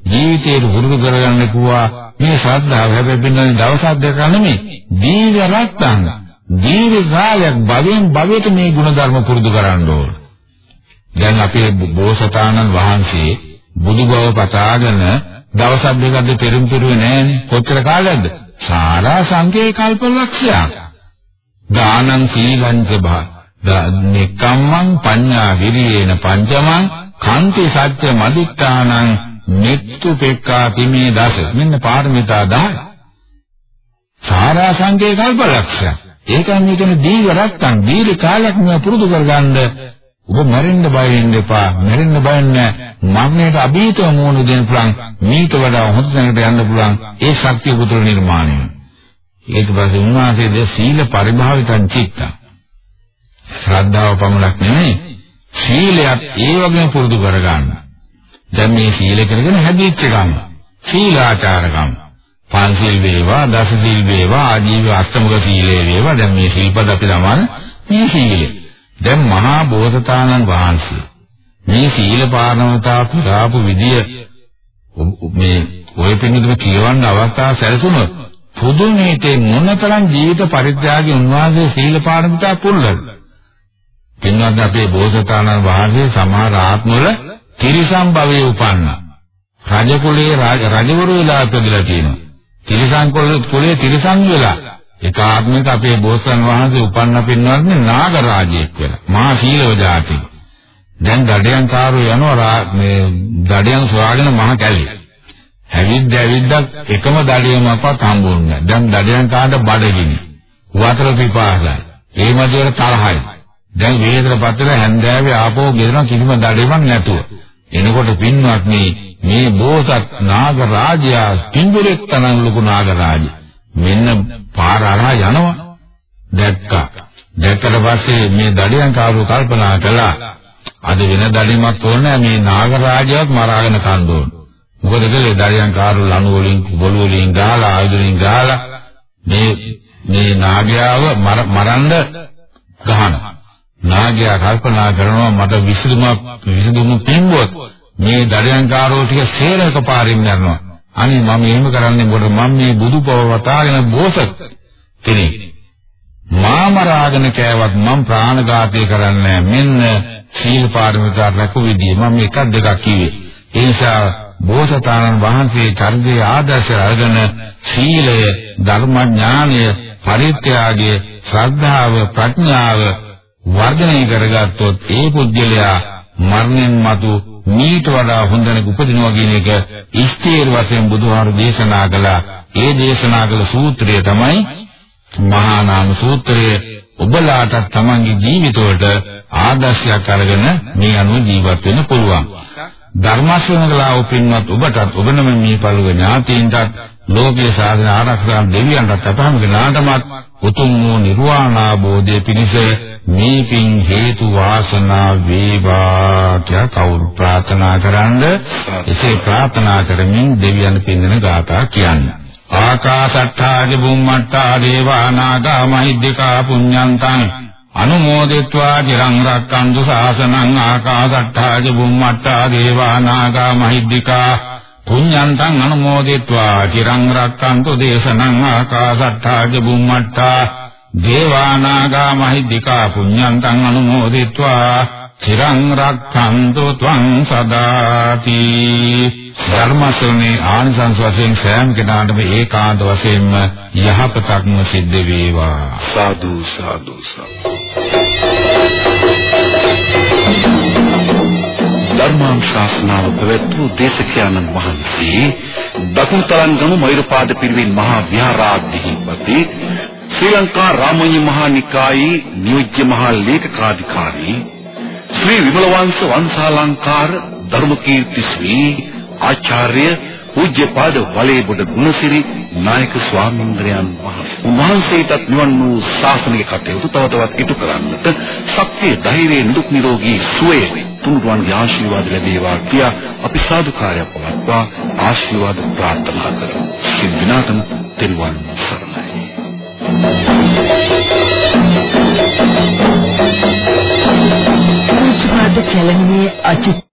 ජීවිතේට හුරුදු කරගන්න කිව්වා මේ ශ්‍රද්ධාව හැබැයි බින්දනේ දවසක් දෙකක් නෙමෙයි දීර්ඝ රැක්තංග දීර්ඝ කාලයක් භවෙන් භවයට මේ ಗುಣධර්ම පුරුදු කරන්න ඕන. දැන් අපේ බෝසතාණන් වහන්සේ බුදු බව පතාගෙන දවසක් දෙකක්ද පෙරම් පිරුවේ නෑනේ. කොච්චර කාලයක්ද? සාරා සංකේ කල්පලක්ෂයක්. දානං සීලං චභා නිකම්මං පඤ්ඤා විරියේන පංචමං කාන්ති සත්‍ය මදිත්තානං මෙත්තු පෙක්කා තිමේ දස. මෙන්න පාරමිතා 10 සාරා සංකේ කල්පලක්ෂයක් ඒකයි මේ කියන දීර්ඝ රැත්තන් දීර්ඝ කාලයක් මේ පුරුදු කරගන්න. ඔබ මැරෙන්න බය වෙන්න එපා. මැරෙන්න බය නැහැ. මරණයට අභීතව මුහුණ දෙන්න පුළුවන්. මීට වඩා හොඳ තැනකට යන්න පුළුවන්. ඒ ශක්තිය පුදුර නිර්මාණය. ඊට පස්සේ උන්වහන්සේ සීල පරිභාවිතං චිත්තං. ශ්‍රද්ධාව පමණක් නෙමෙයි. සීලයත් ඒ වගේම පුරුදු කරගන්න. දැන් මේ සීල කරගෙන හැදිච්ච ගම සීලාචාරකම් පංචශීල් වේවා දසශීල් වේවා ආජීව අෂ්ටමක සීලේ වේවා. දැන් මේ ශිල්පද අපි තමන් මේ සීලය. දැන් මහා බෝසතාණන් වහන්සේ මේ සීල පාරමිතා පුරාපු විදිය මේ ඔය පිළිතුරු කියවන්න අවස්ථාව සැලසුණොත් පුදුමේතේ මොනතරම් ජීවිත පරිත්‍යාගී උන්වහන්සේ සීල පාරමිතා පුරලද පින්වත් අපේ බෝසතාණන් වහන්සේ සමහර ආත්මවල තිරිසන් භවයේ උපන්නා. රජ කුලයේ රජවරු වෙලා ඉපදලා තියෙනවා. තිරිසන් කුලයේ තිරිසන් වෙලා. එක ආත්මයක අපේ බෝසත්න් වහන්සේ උපන්න පින්වත්නි නාග රාජයෙක් වෙලා. මහා සීලව ජාති දැන් දඩයන්කාරෝ යනවා මේ දඩයන් සොයාගෙන මහ කැලේ. ඇවිද්ද ඇවිද්දක් එකම දඩයමක්වත් හම්බුන්නේ නැහැ. දැන් දඩයන්කාරට බඩගිනි. වතර පිපාසයි. ඒ මැදවල තරහයි. දැන් වේදන පතර හැන්දෑවේ ආපහු ගෙදර කිසිම දඩේමක් නැතුව. එනකොට පින්වත්නි මේ බෝසත් නාග රාජයා පින්බුරෙක් තරම් ලොකු නාග රාජ. මෙන්න පාර අරහා යනවා. දැක්කා. දැක්කට පස්සේ මේ දඩයන් කාරු කල්පනා කළා. අද වෙන දඩේමක් ඕනේ මේ නාග රාජයාත් මරාගෙන කන්න ඕන. මොකද කලේ දඩයන් කාරු ලණු වලින් බොළු වලින් ගහලා ආයුධ වලින් ගහලා මේ මේ නාගයාව මරන්න ගහනවා. නාගයා කල්පනා කරනවා මට විසඳුමක් විසඳුමු පින්වොත් මේ දඩයන්කාරෝ ටික සේරක පාරින් යනවා. අනේ මම එහෙම කරන්නේ මොකද මම මේ බුදුපව වතාගෙන බෝසත් කෙනෙක්. මාමරාගෙන කෑවත් මම ප්‍රාණඝාතය කරන්නේ මෙන්න සීල පාරමිතා රැකු විදිය මම එකක් දෙකක් කිව්වේ. ඒ නිසා බෝසතාණන් වහන්සේ චරිතයේ ආදර්ශය අරගෙන සීලය, ධර්මඥානය, පරිත්‍යාගය, ශ්‍රද්ධාව, ප්‍රඥාව වර්ධනය කරගත්තොත් ඒ පුද්ගලයා මරණයන් මතු මීට වඩා හොඳනක උපදිනවා කියන එක ඉස්තීර වශයෙන් බුදුහාරු දේශනා කළා. ඒ දේශනා කළ සූත්‍රය තමයි මහා නාම සූත්‍රය. ඔබලාට තමන්ගේ ජීවිතවලට ආදර්ශයක් අරගෙන මේ අනුව ජීවත් වෙන්න පුළුවන්. ධර්මාශ්‍රමකලාව පින්වත් ඔබටත් ඔබ නම මේ පළුව ඥාතීන්ටත් ලෝකීය සාධන ආරක්ෂා දෙවියන්ටත් අපහම ගනාටමත් උතුම් වූ නිර්වාණ ආબોධය පිණිස මේ පින් හේතු වාසනා වේවා කියා කවුරු ප්‍රාර්ථනා කරන්ද? එසේ ප්‍රාර්ථනා කරමින් දෙවියන් පින්නන ගාථා කියන්න. ආකාශට්ටාගේ බුම්මට්ටා දේවානාගා මහිද්దికා පුඤ්ඤන්තං අනුමෝදිත्वा චිරං රක්කන්තු ශාසනං ආකාශට්ඨා ච බුම්මට්ඨා දේවා නාග මහිද්దికා පුඤ්ඤන්තං අනුමෝදිත्वा චිරං රක්කන්තු දේශනං ආකාශට්ඨා ච බුම්මට්ඨා දේවා නාග මහිද්దికා පුඤ්ඤන්තං අනුමෝදිත्वा චිරං රක්ඛන්තු ත්වං සදාති. ධර්මසෝනේ ආනිසංස වශයෙන් සෑම කෙනාටම ඒකාන්ත වශයෙන්ම යහපතක්ම සිද්ධ වේවා. සාදු සාදු ධර්මාංශාසනාව පැවැත්වූ දේශකයන්න් වහන්සේ දකුණුතරංගම මෛරපාද පිරිවෙන් මහා විහාරාධිපති ශ්‍රී ලංකා රාමඤ්ඤ මහා නිකායේ නියෝජ්‍ය මහා ලේකකාධිකාරී ශ්‍රී විමලවංශ වංශාලංකාර ධර්මකීර්ති ශ්‍රී ආචාර්ය පූජ්‍යපාද වලේබොඩ ගුණසිරි නායක ස්වාමීන්ද්‍රයන් වහන්සේටත් නිවන් වූ ශාසනික කටයුතු තව තවත් ඉටු කරන්නට ශක්තිය ධෛර්යය නිදුක් නිරෝගී සුවය තුනුරුවන්ගේ ආශිර්වාද ලැබේවා කියා අපි සාදුකාරයක් පවත්වා ආශිර්වාද ප්‍රාර්ථනා කරමු. සිද්ධ දිනාටම තෙරුවන් සරණයි. පූජ්‍යපාද කැලණියේ අචිත්